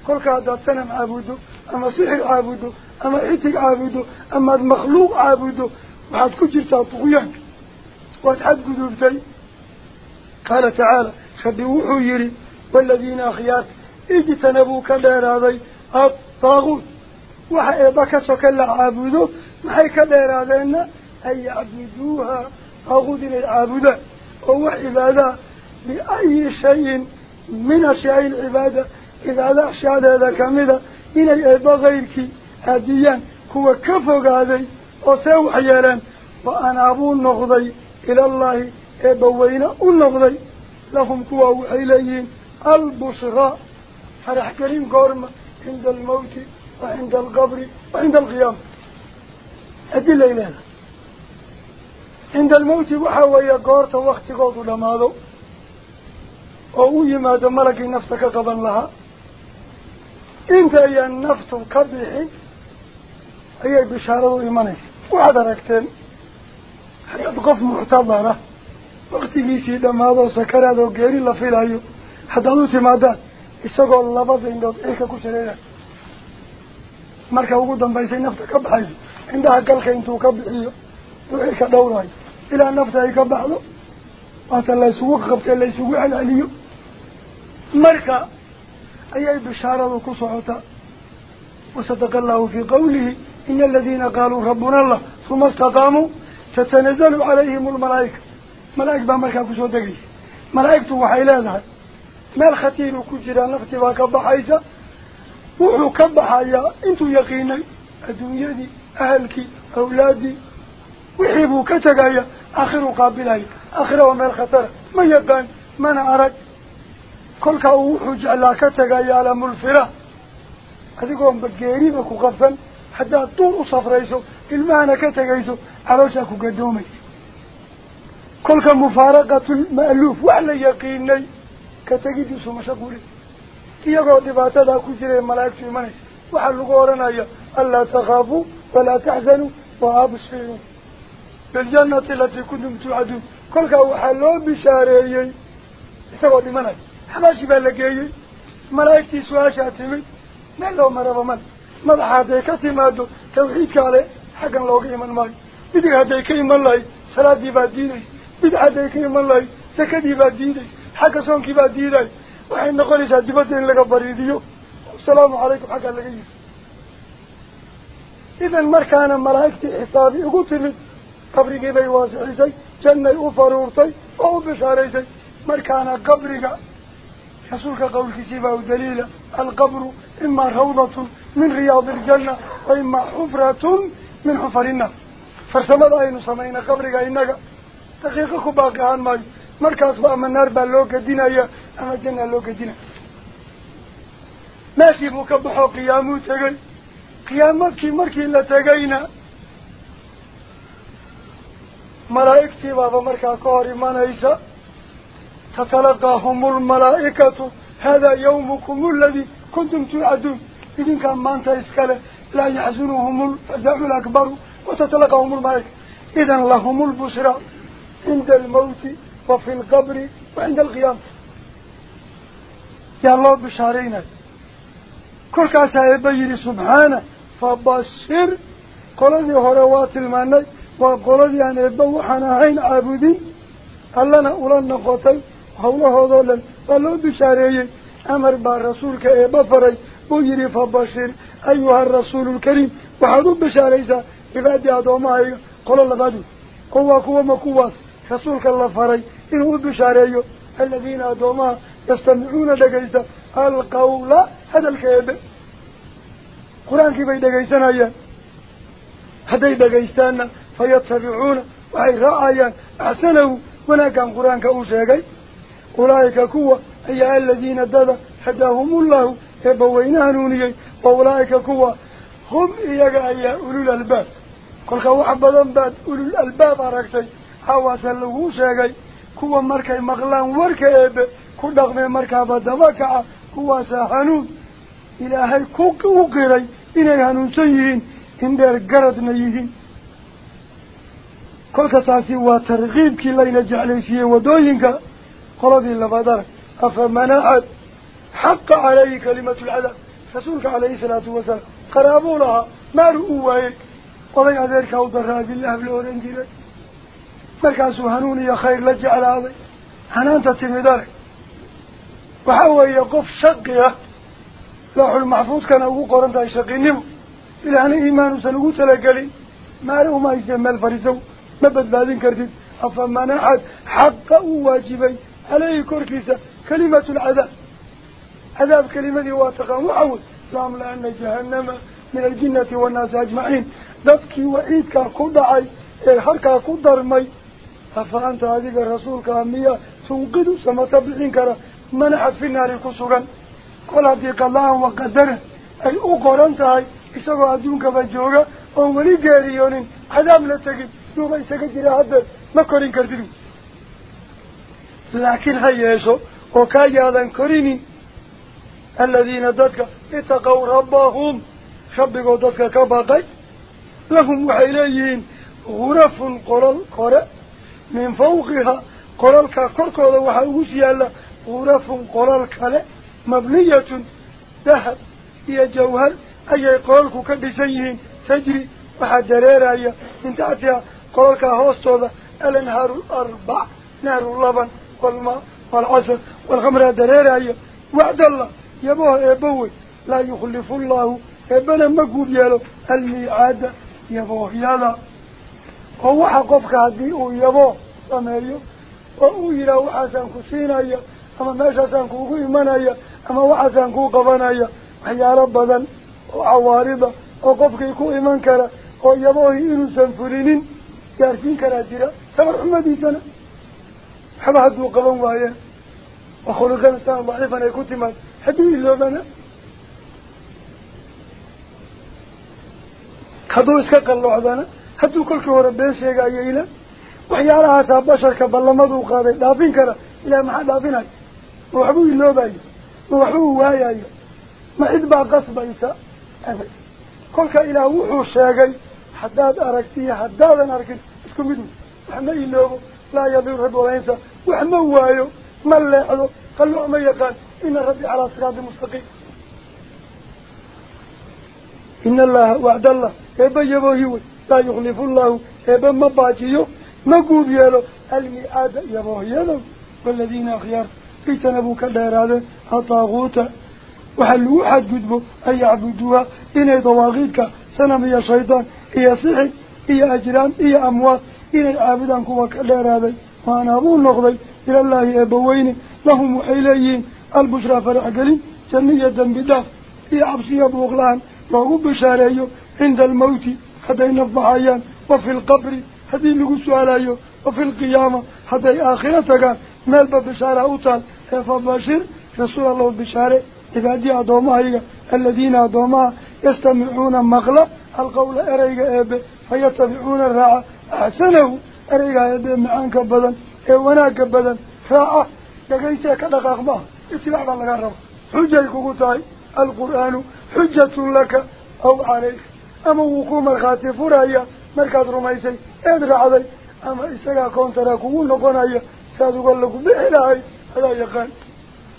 S1: كل كهذا سنم عابدو. أما سحر عابدو. أما عتق عابدو. أما المخلوق عابدو. وحد كجرتا طغيانك وحد قدوبتي قال تعالى خبيوحو يري. والذين أخيار اجتنبوا كدير هذي الطاغوت. وحي بكسو كلا عابدو. محي كدير هذينا أن يعبدوها طاغوت العابدة وهو عبادة. بأي شيء من أشياء العبادة إذا لا أشياء هذا كاملة إن الإبا غيرك هاديان كوا كفوق هذي وسوح يلان وأنابوا النغضي إلى الله إبوين النغضي لهم كوا وحيليين البشرى. فرح كريم قرم عند الموت وعند القبر وعند القيام. أدل إلينا. عند الموت وحاوية قارت وقت قوض لماذا؟ وقوي ما دملك نفسك قبل لها. إنت يا النفس القبيحي هي بشارة إيمانك وعد ركتين هي أبقف معتبرة وقت يسيد ما هذا سكر هذا غير الله في الهي هذا ما ده إساق الله بذين قد إيكا كسرين مالك هو قدن بيسي نفسك بحيز عندها قلق انتو قبيحي وإيكا دوره إلى نفسك بحيز وقت الله يسوق خبت الله سوق على عليه مركا. أي أي بشارة وكسعوتا. وصدق الله في قوله إن الذين قالوا ربنا الله ثم استقاموا تتنزل عليهم الملائكة. ملائكة بمركا كسعوتا ملائكة وحيلانها ما الخطير كجرى نفتي وكبح عيسى. وحو كبح انتو يقيني. الدنيا دي أهلك أولادي. وحبوا كتقايا. آخر قابلها آخر ومال الخطر من يقان. من أرد wuxuu jeclaa ka tegaya alamulfira adigoonba geeriba ku qabsan haddaad duur u safrayso ilmahana ka tegayso calooshaa ku gadoomaysa kolka mufaaraqatulma'luuf wax la yaqiinay ka tegidiisu mashaqule iyagoo dhibaatadaa ku jiray malaa'igtu imanaysa waxaa lagu odhanaya anlaa takhaafuu walaa taxzanuu wa abshiruu biljannati alatii kuntum tuucaduun kolkaa waxaa loo bishaareeyey isagoo dhimanaya meel loo maraba male madaxa hadday ka timaado tawxiidka ale xaggan looga iman maayo midig hadday ka iman lahayd salaadii baad diidaysa bidc hadday ka iman lahayd sakadii baad diidaysa xagga soonkii baad diiday waxay noqonaysaa dibadda in laga bariidiyo asalaamu calaykum xaggaa laga yiri idan markaana malaa'igtii xisaabi ugu timid qabrigii bay waasixisay jannay u faruurtay oo u bishaaraysay markaana qabriga رسولك قول كسيبه دليل القبر إما روضة من رياض الجنة وإما حفرة من حفر النار. فرسمد أين سمينا قبرك إنك؟ دقيقك باقي عن ماي مركز بأما النار باللوك الدين أما الجنة اللوك الدين ماشي مكبحو قيامو تقل قيامتك مركي إلا تقينا ملائكتي بابا مركا كوري ما نيسا تتلقاهم الملائكة. هذا يومكم الذي كنتم توعدون. إذن كان ما أنت إسكاله لا يحزنهم الفزع الأكبر وتتلقاهم الملائكة. إذن لهم البشرى عند الموت وفي القبر وعند القيام يا الله بشارينا. كل كاسا يبيري سبحانه فبشر. قلدي هروات المعنى وقلدي أن يبوحنا عين عابدين. قالنا أولا نقطي الله هذا قالوا بشاري أمر بالرسول إبا إيه فري بيري فبشر. أيها الرسول الكريم. وحضو بشاريسا إبادي أدوماهي قول الله بادي قوة قوة ما قوة. رسولك الله فري إنه بشاريه الذين أدوماه يستمعون دقيسا القول هذا الكيب. قرآن كيفي دقيسان أيا هذي دقيسان فيتبعون. وعي رأيان أحسنه. ونا كان قرآن كأوشيه أولئك كوا أي الذين دد هداهم الله يبوينها نونيي وأولئك كوا هم إياك أي أولو الألباب. كل كوا بدن بعد أولو الألباب أركتي. حواسا لغو شاقي كوا مركي مغلان وركي إب كل دغمي مركا بدبكا كوا ساحنون إلهي كوك وقري إني هنون سيهين. إن دير قرد نيهين. كل كتاسي وترغيب كي ليلة جعليسيه ودوينك. قلبي لبدر أفمنعت حق عليه كلمة العذاب. رسولك عليه الصلاة والسلام قرابوا لها. ما رؤوا وضي ذلك أوضرها بالله بالأورنجي مركاسو هنوني يا خير لجعل هذا. هنان تتمي ذلك. وحاول يقف شقية لوح المحفوظ كان أبو قرنتا شقي إلى أن إيمان سنقول تلقلي. ما له ما يجمل فريسو ما بدلادين كردين أفمنعت حق واجبي. عليه كركيسة كلمة العذاب. عذاب كلمة واتقا وعود. سام لأن جهنم من الجنة والناس أجمعين. ذاتك وإيدك قدعي الحركة قدرمي أفأنت هذه الرسول كأمية تنقذ سما تبلغين منحت في النار قصرا قل عبدك الله وقدره. أي أقرنتهي إساق عدونك بجورة أولي قاريون عذاب لتقل نوغي سكتير هذا ما قرين كردينه لكن هاي يسو وكايا ذن كريني الذين ددك اتقوا ربهم. شبقوا ددك كباقي لهم وحيليين غرف قرال قراء من فوقها قرال كاكوركو ذو حيوسي غرف قرال كلا مبنية ذهب. هي جوهر أي قرالك كبسيهين. تجري وحجرير أي من تعطيها قرالك هوستو الأنهار الأربع نهر اللبن. والماء والعسل والخمر درير أيه وعد الله. يبوه يبوي لا يخلف الله. يبنى مكوب يالو الميعاد يبوه يالا هو حقفك هذيه يبوه سمعيه وقوه يلا وحسن خسين يا. أما ماشا سنكو خيمان أيه أما وحسن كو قبان أيه حيا رب ذن. وعوارضة وقفك يكو إيمان كرا. ويبوه إنو سنفرين كارتين كرا جرا سمع محمد سنة. Waxba hadduu qaban waayeen wa khuliqana saan daciifan ay ku timaad haddii iloobana hadduu iska qalloocdana hadduu kolkii hore been sheegayeyna waxyaalahaasaa basharka ballamaduu qaaday dhaafin kara ilaah maxaa dhaafinayo ma waxbuu iloobayo ma waxbuu waayayo ma cid baa qasbaysa abad kolka ilaah wuxuu sheegay haddaad aragtiyo haddaadan arkin isku mid wey wax ma iloobo لا يضر رب ولا ينسى. وحما وايو ما اللي عدو قال له أمي إن ربي على صراط مستقيم. إن الله وعد الله. إبا يبوهيوه لا يخلف الله. إبا مباجيه نقوب يالو المئادة يبوهيالو والذين أخيار اتنبوا كالإرادة أطاغوتا وحلو أحد جدبه أن يعبدوها. إنه طواغيتك. سنمي شيطان، إيا صحي. إيا أجرام. إيا أموات. إن عابدان كوا كدير هذا فأنا أبو النقضي. إلى الله أبوين لهم إليين البشرى فرعقلين جنية بداف إي عبسي أبو غلان وهو بشاريو. عند الموت. هدين الضعيان وفي القبر. هدين لغو سؤاليو وفي القيامة. هدين آخرتك. مالبا بشارة أوتال. فباشر رسول الله بشارة. إبادي أدوماء الذين أدوماء يستمعون مغلق. القول أريق أبا فيتبعون الرعا أحسنه أريق أبا معانك أبدا أوناك أبدا راعا دقيسة كدق أغماء اتباع الله أرى حجة كوكوتاي القرآن حجة لك أو عليك. أما وقوم الخاتف رأي مركز رميسي أدرع ذي أما إساقا كونت راكو ونقونا سادو قال لكم بإلهي هذا يقان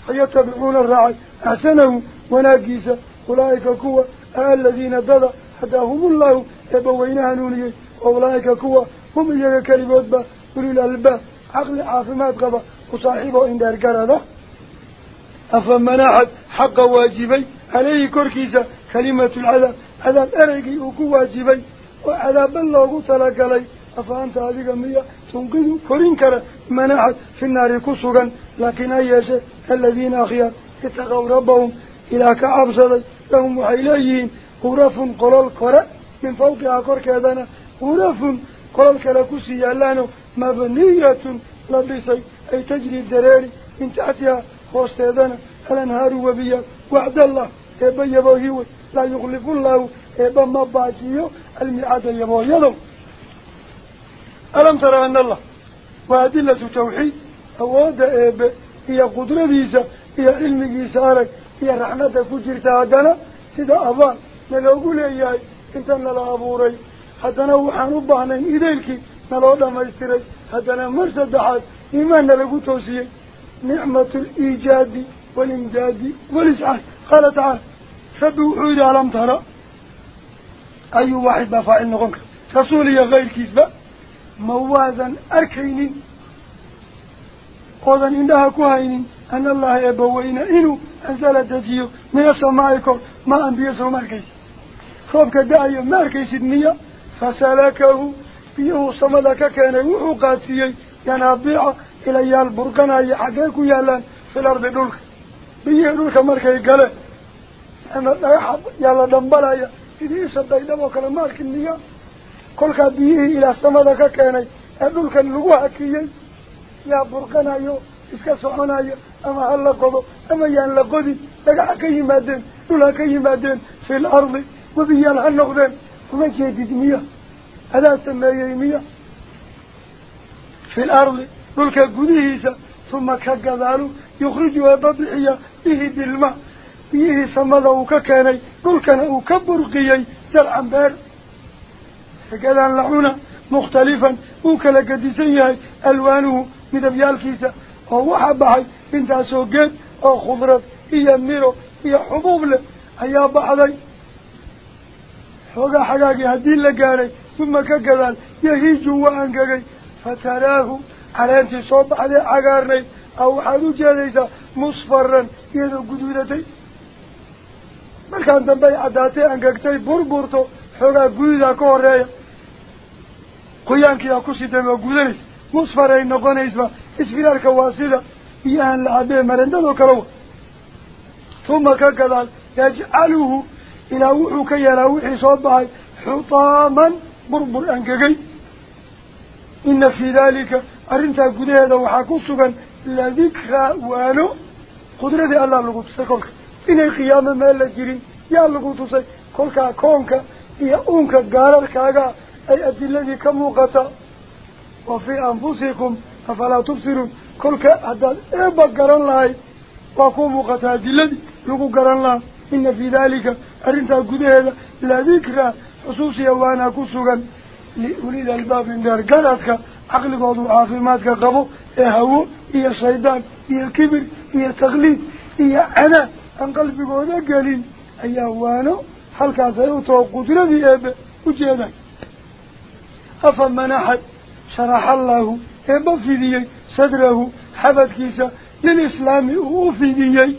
S1: فيتبعون الرعا أحسنوا. وناكيسة أولئك كوة الذين دادوا axsanahu wanaagiisa ulaa'ika kuwa aladiina dada hadaahumullahu eebbaweyne hanuuniyey wa ulaa'ika kuwa hum iyaga keligoodba ulil albaab caqli caafimaad qaba u saaxiiboo indheer garada afa manaxad xaqa waajibay caleyhi korkiisa kalimatulcadaab cadaab ereygii uu ku waajibay oo cadaabba loogu talagalay afa anta adiga miya tunqidu korin kara manaxad fi naari ku sugan laakiin ha yeeshe aladiina غرف قلال كرة من فوق عقار كذا غرف قلال كلاكوسي يلانو مبنية لبسي أي تجري الدراري من تحتها خوص تذانا الانهار وبيا وعد الله إبا يباهيو لا يخلف الله إبا مباجيو المعادة يباهيو ألم ترى أن الله وأدلة توحيد أواد إبا هي قدرة بيسا هي علم جيسارك هي رحمة كجرتها دانا سيدا أبان نلوغو لأيهاي انتا نلابوري حدنا وحانو بحنين إذيلكي نلوغو لأيستري حدنا مرسد حاد إما نلوغو توسيه نعمة الإيجاد والإمداد والإسعاد قال تعال فبو حويدة لم ترى أي واحد بفاع النغنك رسولي غير كيسبة موازا أركين قوضا إنها كوهين أن الله يبوينا إنو أنزل تجيو من السماء ما ماء بيسر الكيس روبك داعي ماركي سيدنية فسلكه بيه صمدك كان وحو قاسيا ينابيع يعني إلى يالبرقنا يحقيك يالا في الأرض دولك. بيه دولك ماركي يقال. أنا أحب يالا دنبالا سيدي سبدي دموك المارك النية. كل بيه إلى صمدك كان أدولك اللغو كي يا برقنا يو. إسكا سعونا يو. أما هلقضو أما يالقضي لك حكيه مادين دولك حكيه مادين في الأرض. وبيال هالنقضين وما جيدد مية هلا سمايه مية في الأرض بلك قديسة ثم كالقذال يخرجوا ببعية به بالماء به سمده ككاني بلك نأكبر قيي. زرع بار. فقالان لعونا مختلفا. وكلا قديسيه ألوانه من بيال كيسة ووحى بحي من قد وخضرت هي الميرو هي حبوب له. هيا بحضي. Xoogaa xagaagii haddii la gaadhay uma ka gadaal yahiiju waa angegay fataraahu caleentii soo baxday cagaarnayd a waxaad u jeedaysaa musfaran iyadoo guduudatay markaan dambe ay caddaatay angegtay burburto xoogaa gududaa ka horeeya qoyaankiiaa ku sidam oo gudanaysa musfar ay noqonaysba isfilaalka waa sida biyahan la cabee marandadoo kale wa uma ka gadaal yajcaluhu xutaaman burbur angegay ina fii daalika arrintaa gudaheeda waxaa ku sugan ladikraa waano qudradii allah lagu tusay kolka inay qiyaamo meel la jirin yaa lagu tusay kolkaa koonka iyo uunka gaararkaaga ay adiladii ka muuqata wa fii anfusikum afalaa tubsiruun kolka haddaad eeba garan lahay waa ku muuqata adiladii lagu garan lahaa ina fii daalika arrintaa gudaheeda ladikraa xusuusiya waanaa ku sugan liulil albaabi dheer garadka caqligoodu caafimaadka qabo ee hawo iyo shaydaan iyo kibir iyo takliid iyo canaad aan qalbigooda gelin ayaa waano halkaas ay u taho qudradii eebe ujeeday afa manaxad sharaxa allaahu eebba fidiyey sadrahu xabadkiisa lilislaami uu u fidiyey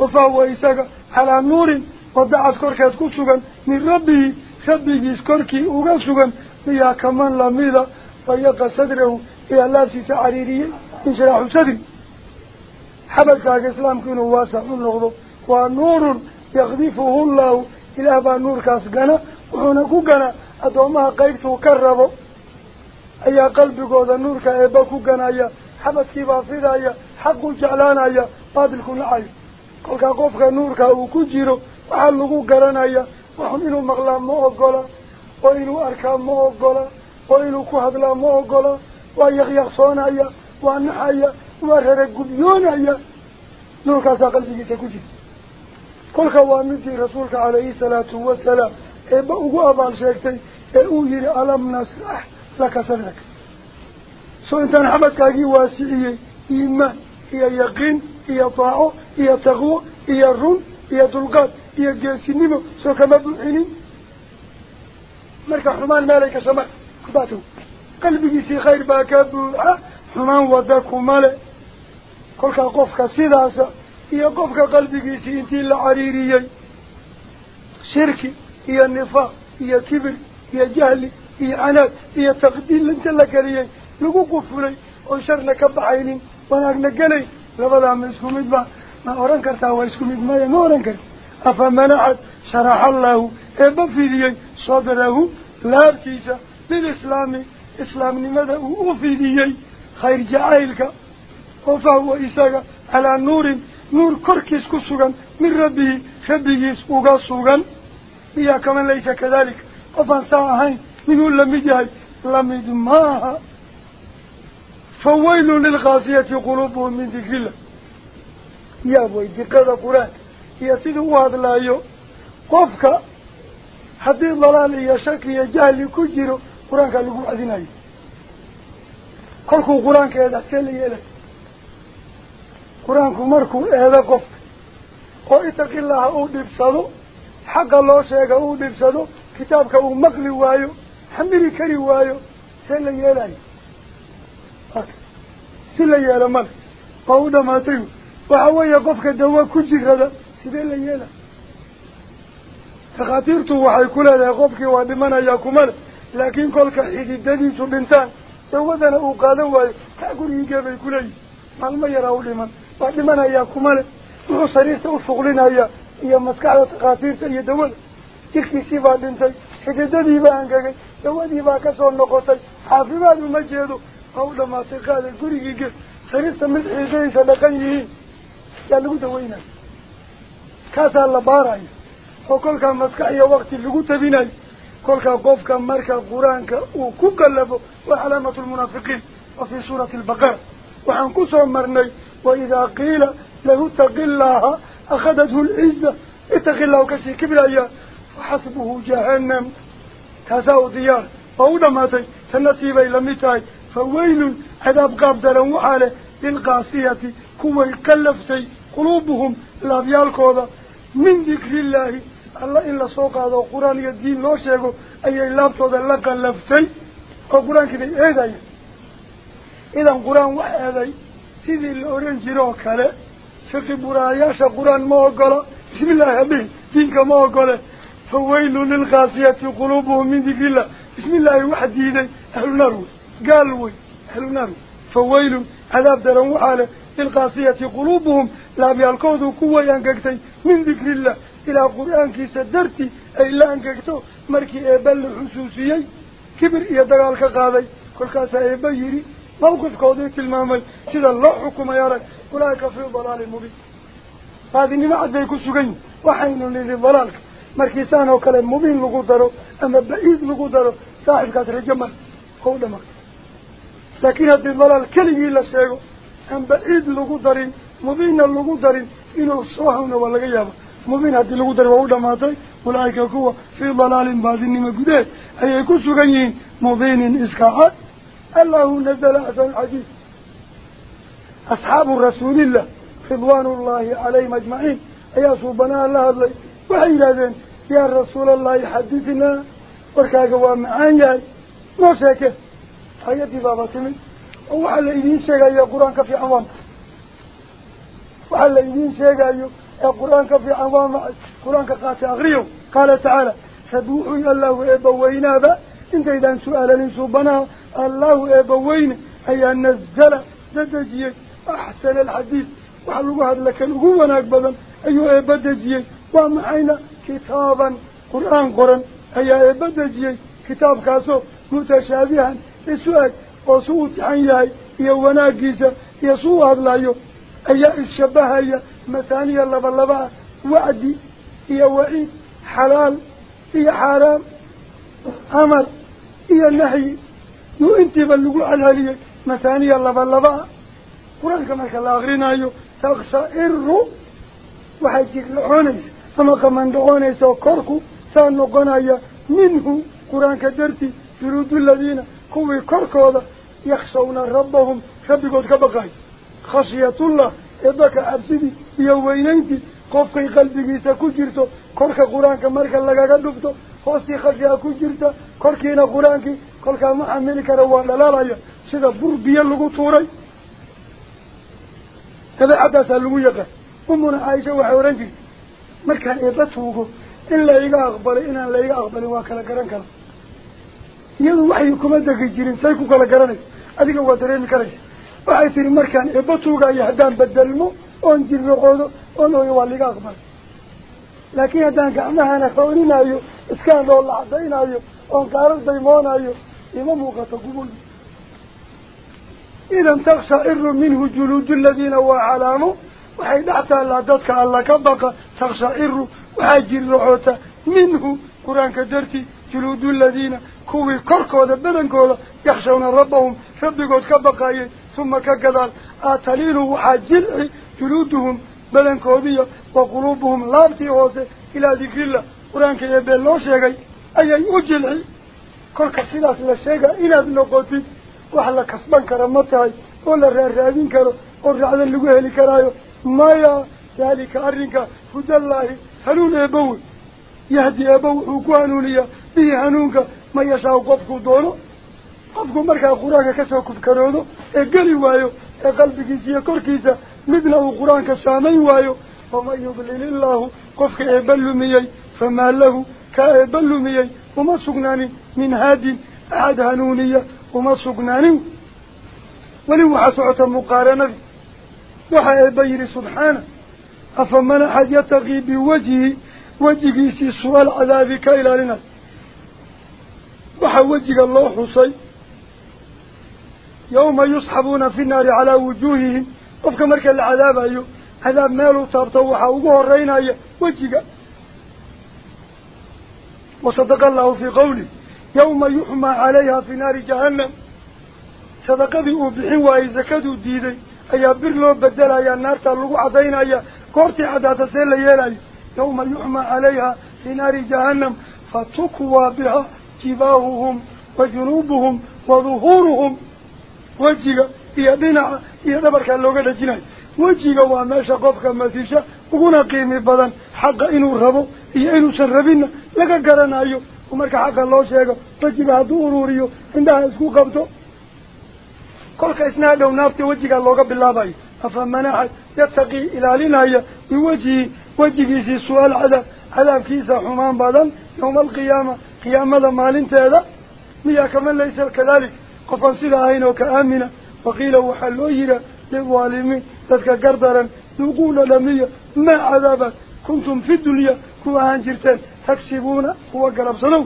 S1: wafahuwa isaga calaa nuurin wadacad korkeed ku sugan min rabbihi rabbigiis korkii uga sugan miyaa kaman lamida dayaqa sadrahu ilaa laabtiisa cariiriyey inshiraaxu sadri xabadkaaga islaamku inuu waasax u noqdo waa nuurun yakdifuhu llahu ilaah baa nuurkaas gana wuxuuna ku ganaa addoomaha qaybtuu ka rabo ayaa qalbigooda nuurka eebba ku ganaya xabadkiibaa fidaya xaqu jeclaanaya baatilku nacayo maqlaa ma ogola oo inuu arkaa ma ogola oo inuu ku hadlaa ma ogola waa yaqyaqsoonaya waa naxaya waa raragubyoonaya nuurkaasaa qalbigiisa ku jira kolka waa midii rasuulka calayhi salaatu wasalaam eebba ugu abaal sheegtay ee uu yihi alam nasrax laka sadraka soo intaan xabadkaagii waasiciyey iimaan iyo yaqiin إيا طاعو إيا تغوو إيا الرون إيا دلقات إيا جاسينيمو سو كما بوحيني. مركا حمان مالك سماء باتو قلبي سي خير باكابو حمان وداكو مالك كلك قفك سيداسا إيا قفكا قلبي سي إنتي العريري شركي إيا النفاق إيا كبر إيا جهلي إيا عناد إيا تقديل إنت لكريي لقو قفري وشرنا كبعيني وناك نجلي labadaa ma isku mid ba ma oran kartaa waa isku mid maya ma oran karti afa manaxad sharaxa allaahu eebba fidiyey sadrahu laabtiisa lilislaami islaamnimada uu u fidiyey khayr jacaylka oo fahuwa isaga calaa nuurin nuur korkiis ku sugan min rabbihi rabbigiis uga sugan miyaa kaman laysa kadalika qofaan saa ahayn minuu lamid yahay lamid maaha fawaylun lilkaasiyati quluubuhum min dikrillah yaab way diqada qur-aanka iyo siduu u hadlaayo qofka haddii dalaal iyo shaki iyo jahli ku jiro qur-aankaa lagu wacdinayo kolkuu qur-aanka eeda see la yeelay qur-aanku markuu eedo qofka oo itaqillaha uu dhibsado xaqa loo sheega uu dhibsado kitaabka uu maqli waayo xamili kari waayo see la yeelayo ku jirada sidee la yeela takhaatiirtu waxay ku leedahay qofkii waa dhimanayaa kumale laakiin kolka xididadiisu dhintaan dawadana uu qaadan waayo kaa gurigigee bay kuleeyihin maalmo yaraa u dhiman waa dhimanayaa kumale wuxuu sariirta u shuqlinaya iyo maskaxda takhaatiirta iyo dawada jirkiisii baa dhintay xididadii baa angagay dawadii baa kasoo noqotay caafimaad uma jeedo قوله ما تقال الجري جه سرست من عيني سلقيه قالوا دوينا كاس الله باراي وكل كان مسكعي وقت لجوت بيني كل كان قف كان مركا قرآن كا وكلبه وعلامة المنافقين. وفي سورة البقر وحنقصه مرني وإذا قيل له اتق الله أخذته العزة. اتق الله كسي كبير أيها فحسبه جهنم. كذا وديار. فأودماتي سنسيبه لم يتعي laabyaalkooda min dikrillaahi alla in lasoo qaado oo qur-aan iyo diin loo sheego ayay laabtooda la qallaftay oo qur-aankii bay eedaya idan qur-aan wax eeday sidii la oran jira oo kale fiqi buraayaasha qur-aan ma ogola bismi illaahi habihi diinka ma ogole فويل للقاسية قلوبهم من ذكر الله بسم الله واحد ديدي أهل النار قال وي النار فويل عذاب درن وحالة. للقاسية قلوبهم لا بيالكوذوا قوة ينقكتي من ذكر الله إلى قرآن كي سدرتي أي لا ينقكتو مركي إيبال الحسوسيي كبر يدقالك قاضي كل كاسا إيبيري موقف قوضي تلمامي. سيدا الله حكم يارك أولئك في ضلال مبين. هذه نمعد بيكو سجين وحين للضلالك markiisaan oo kale mubiin lagu daro ama baciid lagu daro saaxibkaas rajo mar oo u dhama aan baciid lagu darin mubiinna lagu darin inuu soo hawna waa laga yaaba mubiin haddii lagu darin waa u dhamaatay ulaaika kuwa fii dalaalin baadinimo gudeed ayay ku sugan yihiin mubiinin iska cad allahu nazala axsan xadiid asxaabu rasuulillah ridwaan ullaahi calayhim ajmaciin ayaa suubanaha la hadlay waxay yidhahdeen yaa rasuulallahi xadidnaa warkaaga waa macaan yahay noo sheeke هيا دبابة من وحال الذين شيئا يا قرآن كفي عوامت وحال الذين شيئا يا قرآن كفي عوامت قرآن كقاتي أغريو. قال تعالى فدوحوا يا الله إبوينا با. إنت إذا سؤال لنسوبنا الله إبوين هيا نزل ددجي أحسن الحديث. وحال الوحد لك نقوانا أكبدا أيها إبدجي ومعين كتابا. قرآن قرآن. هيا إبدجي كتاب خاصه متشابهان isu eg oo su u tixan yahay iyo wanaaggiisa iyo su u hadlayo ayaa isshabahaya mathaaniya laba laba ah wacdi iyo waciid xalaal iyo xaaraam amar iyo nahyi yuu intiiba lagu celceliyey mathaaniya laba laba ah qur-aanka marka la akrinayo taksha'iru waxay jirlacoonaysa ama qamandhacoonaysa korku saa noqonaya minhu qur-aanka dartii juruudu ladiina kuwii korkooda yakshawna rabbahum rabbigood ka baqayo khashyatullah eebaka cabsidii iyo weynayntii qofkay qalbigiisa ku jirto korka qur-aanka marka lagaga dhufto hoostii khashyaa ku jirta korkiina qur-aankii kolkaa ma xamili kara waa dhalaalaya sida bur biyo lagu tuuray dabeecadaasaa lagu yaqaan umuna caaisha waxay odhan jirtay markaan eebba tuugo in la iga aqbalay inaan la iga aqbalin waa kala garan kara iyadu waxay kuma degi jirin say ku kala garanaysa adiga waa dareemi karaysa waxay tihi markaan eebba tuugayo haddaan bedelmo oon jirraqoodo oon ooyo waa laiga aqbalay laakiin haddaan gacmahana xoolinayo iskaan dhoo la cadaynayo oon kaaral daymoonayo ima muuqato gubul idan takshaciru minhu juluudu aladiina waa calaamo waxay dhex taallaa dadka alla ka baqa takshaciru waxaa jirracoota minhu qur-aanka dartii juluudu aladiina uma ka gadaal aataliinu waxaa jilci juluuduhum badankoodiya wa quluubuhum laabtii hoose ilaa dikrillah qur-aanka eebee loo sheegay ayay u jilci kolka sidaas la sheega inaad noqotid wax la kasban kara ma tahay oo la raaraadin karo oo raacda lagu heli karaayo maya daalika arrinka hudallaahi hanuun eebbawe yahdi eebba wuxuu ku hanuuniyaa bihi hanuunka ما يشاء قبكو دونه. قبكو مركا قرآنك كسو كبكرونه اقلي وايو. اقلبك يسيه كوركيسا مثل أو قرآنك سامي وايو. فما يضلل الله. قفك إبلو ميي فما له كإبلو ميي وما سقناني من هادي عاد هنونية وما سقناني. ولو حصعت مقارنة. وحا ابير سبحانه. أفمن أحد يتغي بوجهه. وجهه سوى العذاب كإلى لنا. وحا الله حسي يوم يصحبون في النار على وجوههم وفك مركا العذاب ايو عذاب مالو تابطوحا وقوه الرين ايو وجه وصدق الله في قوله يوم يحمى عليها في نار جهنم صدق ذي أبحي وإذكاده ديدي أي برلو بدل أي النار تلقو عدين أي كورتي عدات سيلا يلا يوم يحمى عليها في نار جهنم فتكوى بها جباههم وجنوبهم وظهورهم. وجه يا دينا يا دبر كان لوغا دجيناي وجه وا قفكا ما فيش. وكنا قيمي بدن. حق إنو ربو هي إنو شربنا لغا غرانايو ومرك حق لو شيغو فجيبا دوروريو عندها اسكو قبطو كل كيسنا دو نافتي وجه لوغا بلا باي. فمن يتقي إلى لنايا بوجه وجهي سؤال على على كيسه حمام بدن. يوم القيامة. قيامة مالين تهدا ميا كمان ليس كذلك. قفنسي لهين وكآمنة. فقيل وحلو يرى لوالمي تذكى قردرا. نقول لمية. ما عذابا كنتم في الدنيا. كوهان جرتان. تكسبونا هو قرب صنو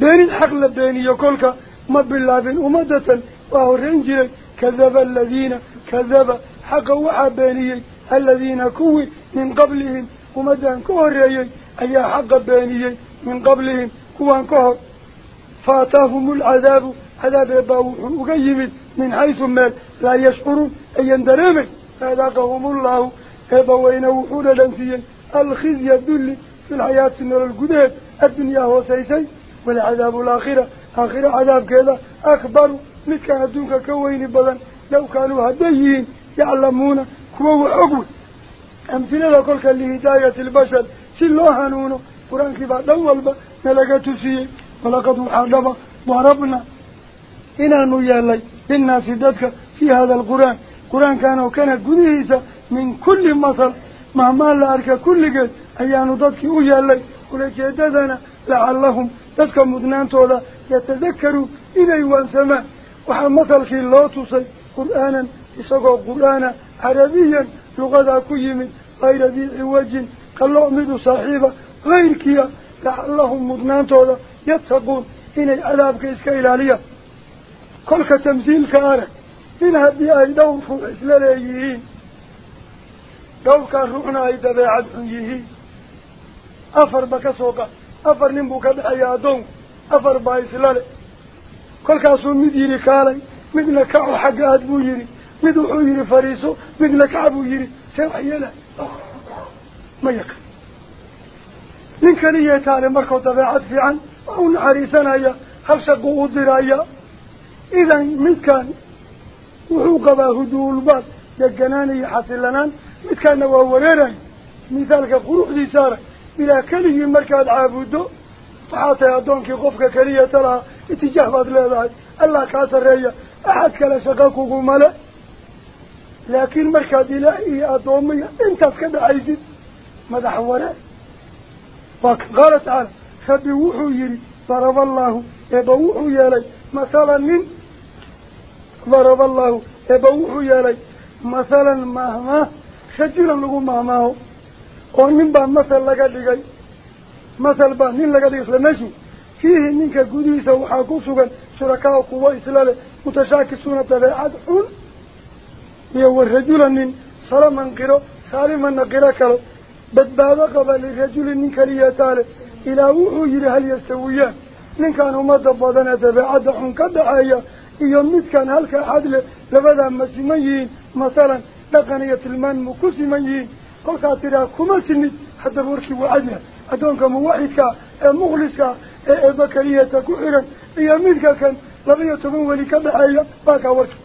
S1: بين الحق لبين يقولك ما باللابين ومدة وهرين جري كذب الذين كذب. حق وحبيني الذين كوي. من قبلهم. ومدان كوهرين أي حق بيني. من قبلهم. كوان كهر فاتاهم العذاب. عذاب باوحون وقيم من حيث المال لا يشعرون أي اندرامك فاذاقهم الله. باوين وحونا لنسيا الخزي الدل في الحياة النور القدير الدنيا هو سيسي. والعذاب الآخرة. آخرة عذاب كذا. أكبر. مثل كان الدنك كوين بضان لو كانوا هديين يعلمون كوهو عقول أمثلة لكل كالهداية البشر. سلوها نونو. القرآن كبا دول با نلقات فيه ولقد وحادبا وربنا إنا نيالي إنا سيدتك في هذا القرآن. القرآن كان وكان قديسة من كل مصر. ما مال لأرك كل قد أيان ضدك أيالي قلت يددنا لعلهم ضدك مدنان طولا يتذكروا إلي وانسماء وحمثل في الله تصي قرآنا إساقوا قرآنا عربيا لغدا كي من غير ذي عوج. قلوا أمد صاحبه. غير كيا لعلهم مدنان تولا يتقون. إن العذاب كيسك إلى ليا كلك تمثيل كارك. إن هدي أي دور فوحس لليهين دور كارروحنا أي دبيع الحنيهين أفر بكسوكا أفر نمبوك بحيا دون أفر بايس للي كلك أصول مديري كاري مدنا كعو حق أدبو يري مدوحو يري فريسو. مدنا كعبو يري سيوحي له ما يقل nin kaliya taale markuu dabeecad fiican waa u naxariisanaya hal shaquu u diraya idan midkaan wuxuu qabaa huduulbaad deganaan iyo xasilanaan midkaana waa wareerayo mithaalka quruxdiisa arag ilaa keligii markaad caabuddo waxaa tahay addoonkii qofka keliya talaha itijaah baad leedahay allah kaa sarreeya axad kale shaqo kugumale laakiin markaad ilaah iyo addoomiya intaas ka dhacaysid madax wareer waa ka qaala tacaala rabbi wuxuu yidhi daraba allahu eeba wuxuu yeelay mathalan nin daraba allahu eeba wuxuu yeelay mathalan mahmaah rajulan lagu mahmaaho oo nin baa masal laga dhigay masal baa nin laga dhigay isla meeshii fiihi ninka gudihiisa waxaa ku sugan shurakaa kuwa isla leh mutashaakisuuna dabeecad xun iyo بدبابا قبل الرجل النكالية تالي إلى وحجر هل يستويا من كان أمد بضانة بعدح كدعايا إيوم نتكن هل كحدل لبدا مسيميين مثلا لقنية المان مكسيميين قل قاتلها كمسيني حتى بوركي وعدنا أدونك موحدك مغلسك بكرية كحيرا إيوم نتكن لبدا تبولي كدعايا باكا وركي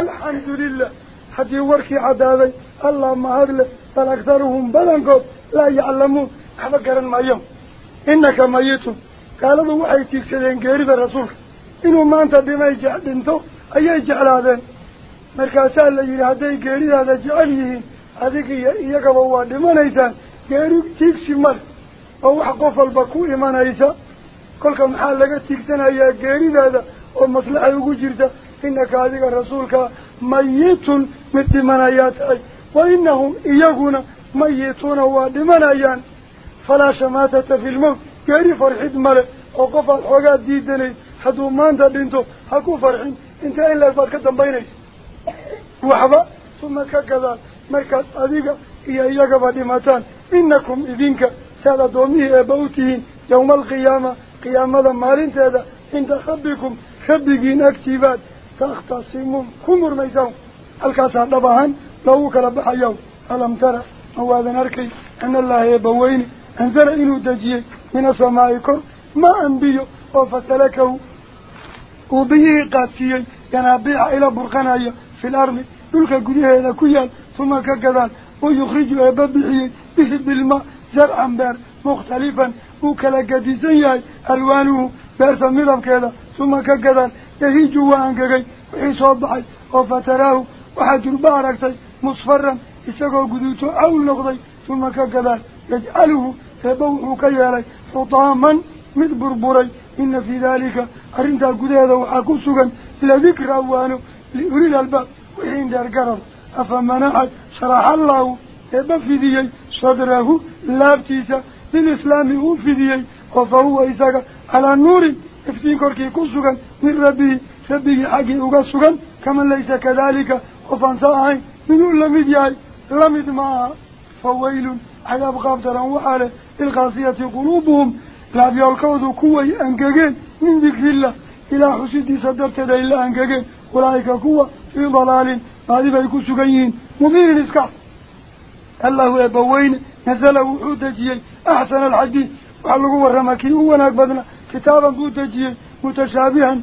S1: الحمد لله haddii warkii caddaaday allah mahadle bal aktaruhum badankood laa yaclamuun waxba garan maayo innaka mayitun gaaladu waxay tiigsadeen geerida rasuulka inuu maanta dhimay je dhinto ayay jeclaadeen markaasaa la yidhi hadday geeridaada jecel yihiin adiga iyo iyagaba waa dhimanaysaan geeri tiigsi male oo wax qof walba ku imanaysa kolka maxaa laga tiigsanayaa geeridaada oo maslaxay ugu jirta إنك هذا الرسول ميت من دمنايات أي. وإنهم إيهون ميتون ودمنايان فلا شماتة في الموت. كيري فرحيد مرة وقف الحقات ديدني. حدو مانتا بنتو هكو فرحين. إنت إلا إلا فرحة بيني. وحبا. ثم كذا. مركز أذيك إيا إياك فاتمتان إنكم إذنك. سادة دومي إباوتيين يوم القيامة. قيامة مارين سادة انت خبكم خبكين أكتبات. تختصمون كمر ميزون الكاسة نبعان لو كلبح يوم ألم ترى؟ هو هذا نركي. أن الله يبويني أنزل إنه تجيه من سمايكم ما أنبيه وفسلكه. وبيه قاتيه. ينابيع إلى برقانايا في الأرض. يلقى قريها إلى كيال. ثم كذا ويخرج أبابيه به بالماء زرعا بار. مختلفا. وكلا قديسيا ألوانه. بارتا ميضا كذا. ثم كذا يهيج وانقغي وحي صبحي وفتراه وحاج الباركتي مصفرا استقو قدوته أو النقضي ثم كقبال يجعله فبوحه كيالي حطاما مذ بربري إن في ذلك أرنت القديد وحاكسوغا لذكر أوانه لأولي الباب وحين دار قرر أفمنعك شرح الله يبفذي صدره لابتيسا للإسلام أوفذي وفهو إساق على النوري افتين كوركي كسوغن من ربي ربي عقي وقسوغن كمن ليس كذلك. وفانساهي من لمد ياي. لمد ما فويل. عذاب غافتر وحالة. الغازية قلوبهم. لا بيالكوذ كوي أنكاقين من ذكر الله. إلى حسيدي صدرت دا إلا أنكاقين ولايك كوة في ضلال. هذه بيكو سوغيين ممير نسكع الله يبوين. نزله حوتجي أحسن الحديث. وعلقوا الرمكي هو ناكبادنا كتابا قوتجي متشابها.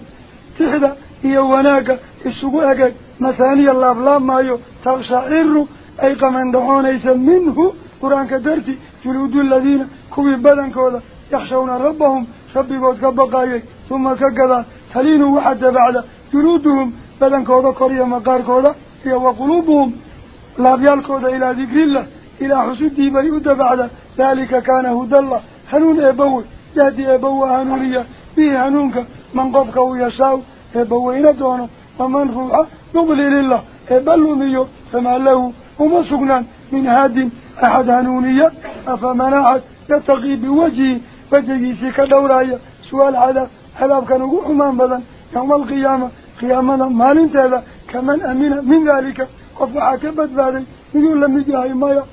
S1: تحدى هي وناك السقوعك مثاني الله بلا مايو تغشعر أي قمان دعون أيسا منه قرآن كدرتي جلود الذين كوي بدن كودا يخشون ربهم. شبه قوت كبقائي ثم كقضا تلينوا وحتى بعد جلودهم. بدن كودا قرية مقار كودا هي وقلوبهم. لا بيال كولا إلى ذكر الله. إلى حسود ديبا يؤد بعد ذلك كان هدى الله. هنون أبوه الدهدي أبوه هنوليا. به هنونك من قبك ويساو أبوهين دونه؟ ومن روحه نبلي لله. أبلو ميو فما له. هما سقنان من هاد. أحد هنونيا أفمناحك يتقي بوجهي فجيسيك دورايا. سؤال على حلاب كان حمان بدا يوم القيامة. قيامنا مال انت كمن أمين من ذلك. قفعك بذلك يقول لم يجي هاي مايا.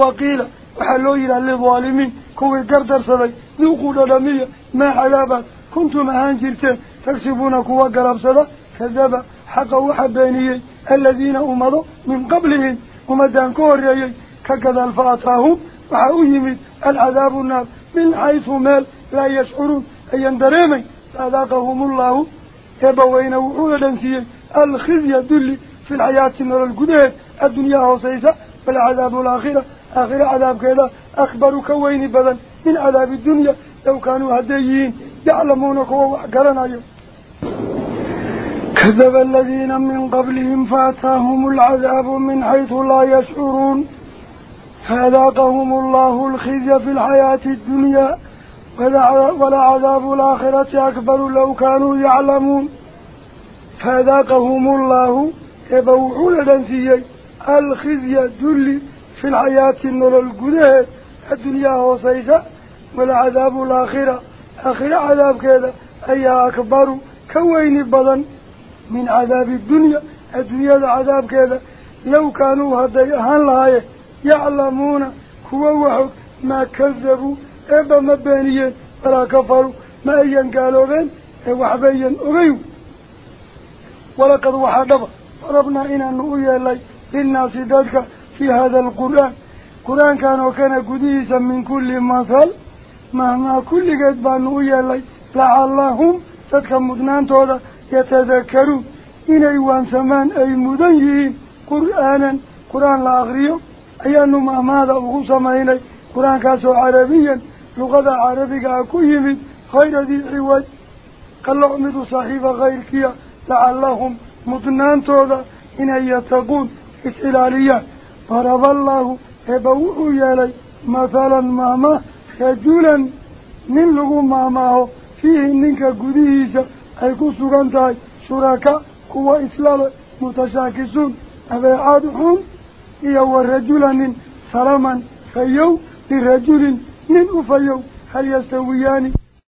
S1: وقيله وحلو إلى الظالمين كوي قردر صدي ذوقوا للمية ما حلابا كنتم أهانجرتين تكسبون كوى قرب صدا كذبا حقا وحبانيي الذين أمضوا من قبلهم ومدان كوريا كذا الفاتاهم وحاويمي العذاب النار من حيث مال لا يشعرون أي اندريمي فأذاقهم الله يبوين وعودا لنسي الخذ يدل في الحياة من القدير الدنيا وصيصة والعذاب الآخرة akbaru ka weyni badan min cadaabi dunya low kaanuu hadday yihiin yaclamuuna kuwa wax garanayo كذب الذين من قبلهم فأتاهم العذاب من حيث لا يشعرون. فأذاقهم الله الخزي في الحياة الدنيا ولعذاب الآخرة أكبر لو كانوا يعلمون. فأذاقهم الله يبوحون لنسيي الخزي الدل في الحياة النور القده الدنيا وصيسة والعذاب الآخرة. آخر عذاب كذا. أي أكبر كوين بدن من عذاب الدنيا. الدنيا عذاب كذا. لو كانوا هدي أهان لهاي يعلمون كوا ما كذبوا؟ إبا مبانيين ولا كفروا. ما أيان قالوا بين؟ وحبيا أغيوا. ولقد وحدب. ضربنا إنا نؤيا لي للناس ذلك. في هذا القرآن. قرآن كان وكان قديسا من كل مثل. مهما كل قد بان نؤيا لي لعلهم ذلك مدنان تودا يتذكرون. إن أيوان سمان أي مدنيين قرآنا قرآن لا أغريه أيانو ما ماذا أغو سميني قرآن كاسو عربيا لغة عربية أكوهمت غير ذي عوج. قال أمد صاحب غير كيا لعلهم مدنان تودا إن يتقون فرض الله يبوحوا يالي مثلا ماما رجولا من لغو ماماه فيه ننك قديسة أي كسوغانتاي شركاء كوا إسلام متشاكسون أبي عادهم wa rajulan nin salaman fayow لرجل من أفيو هل يستويان؟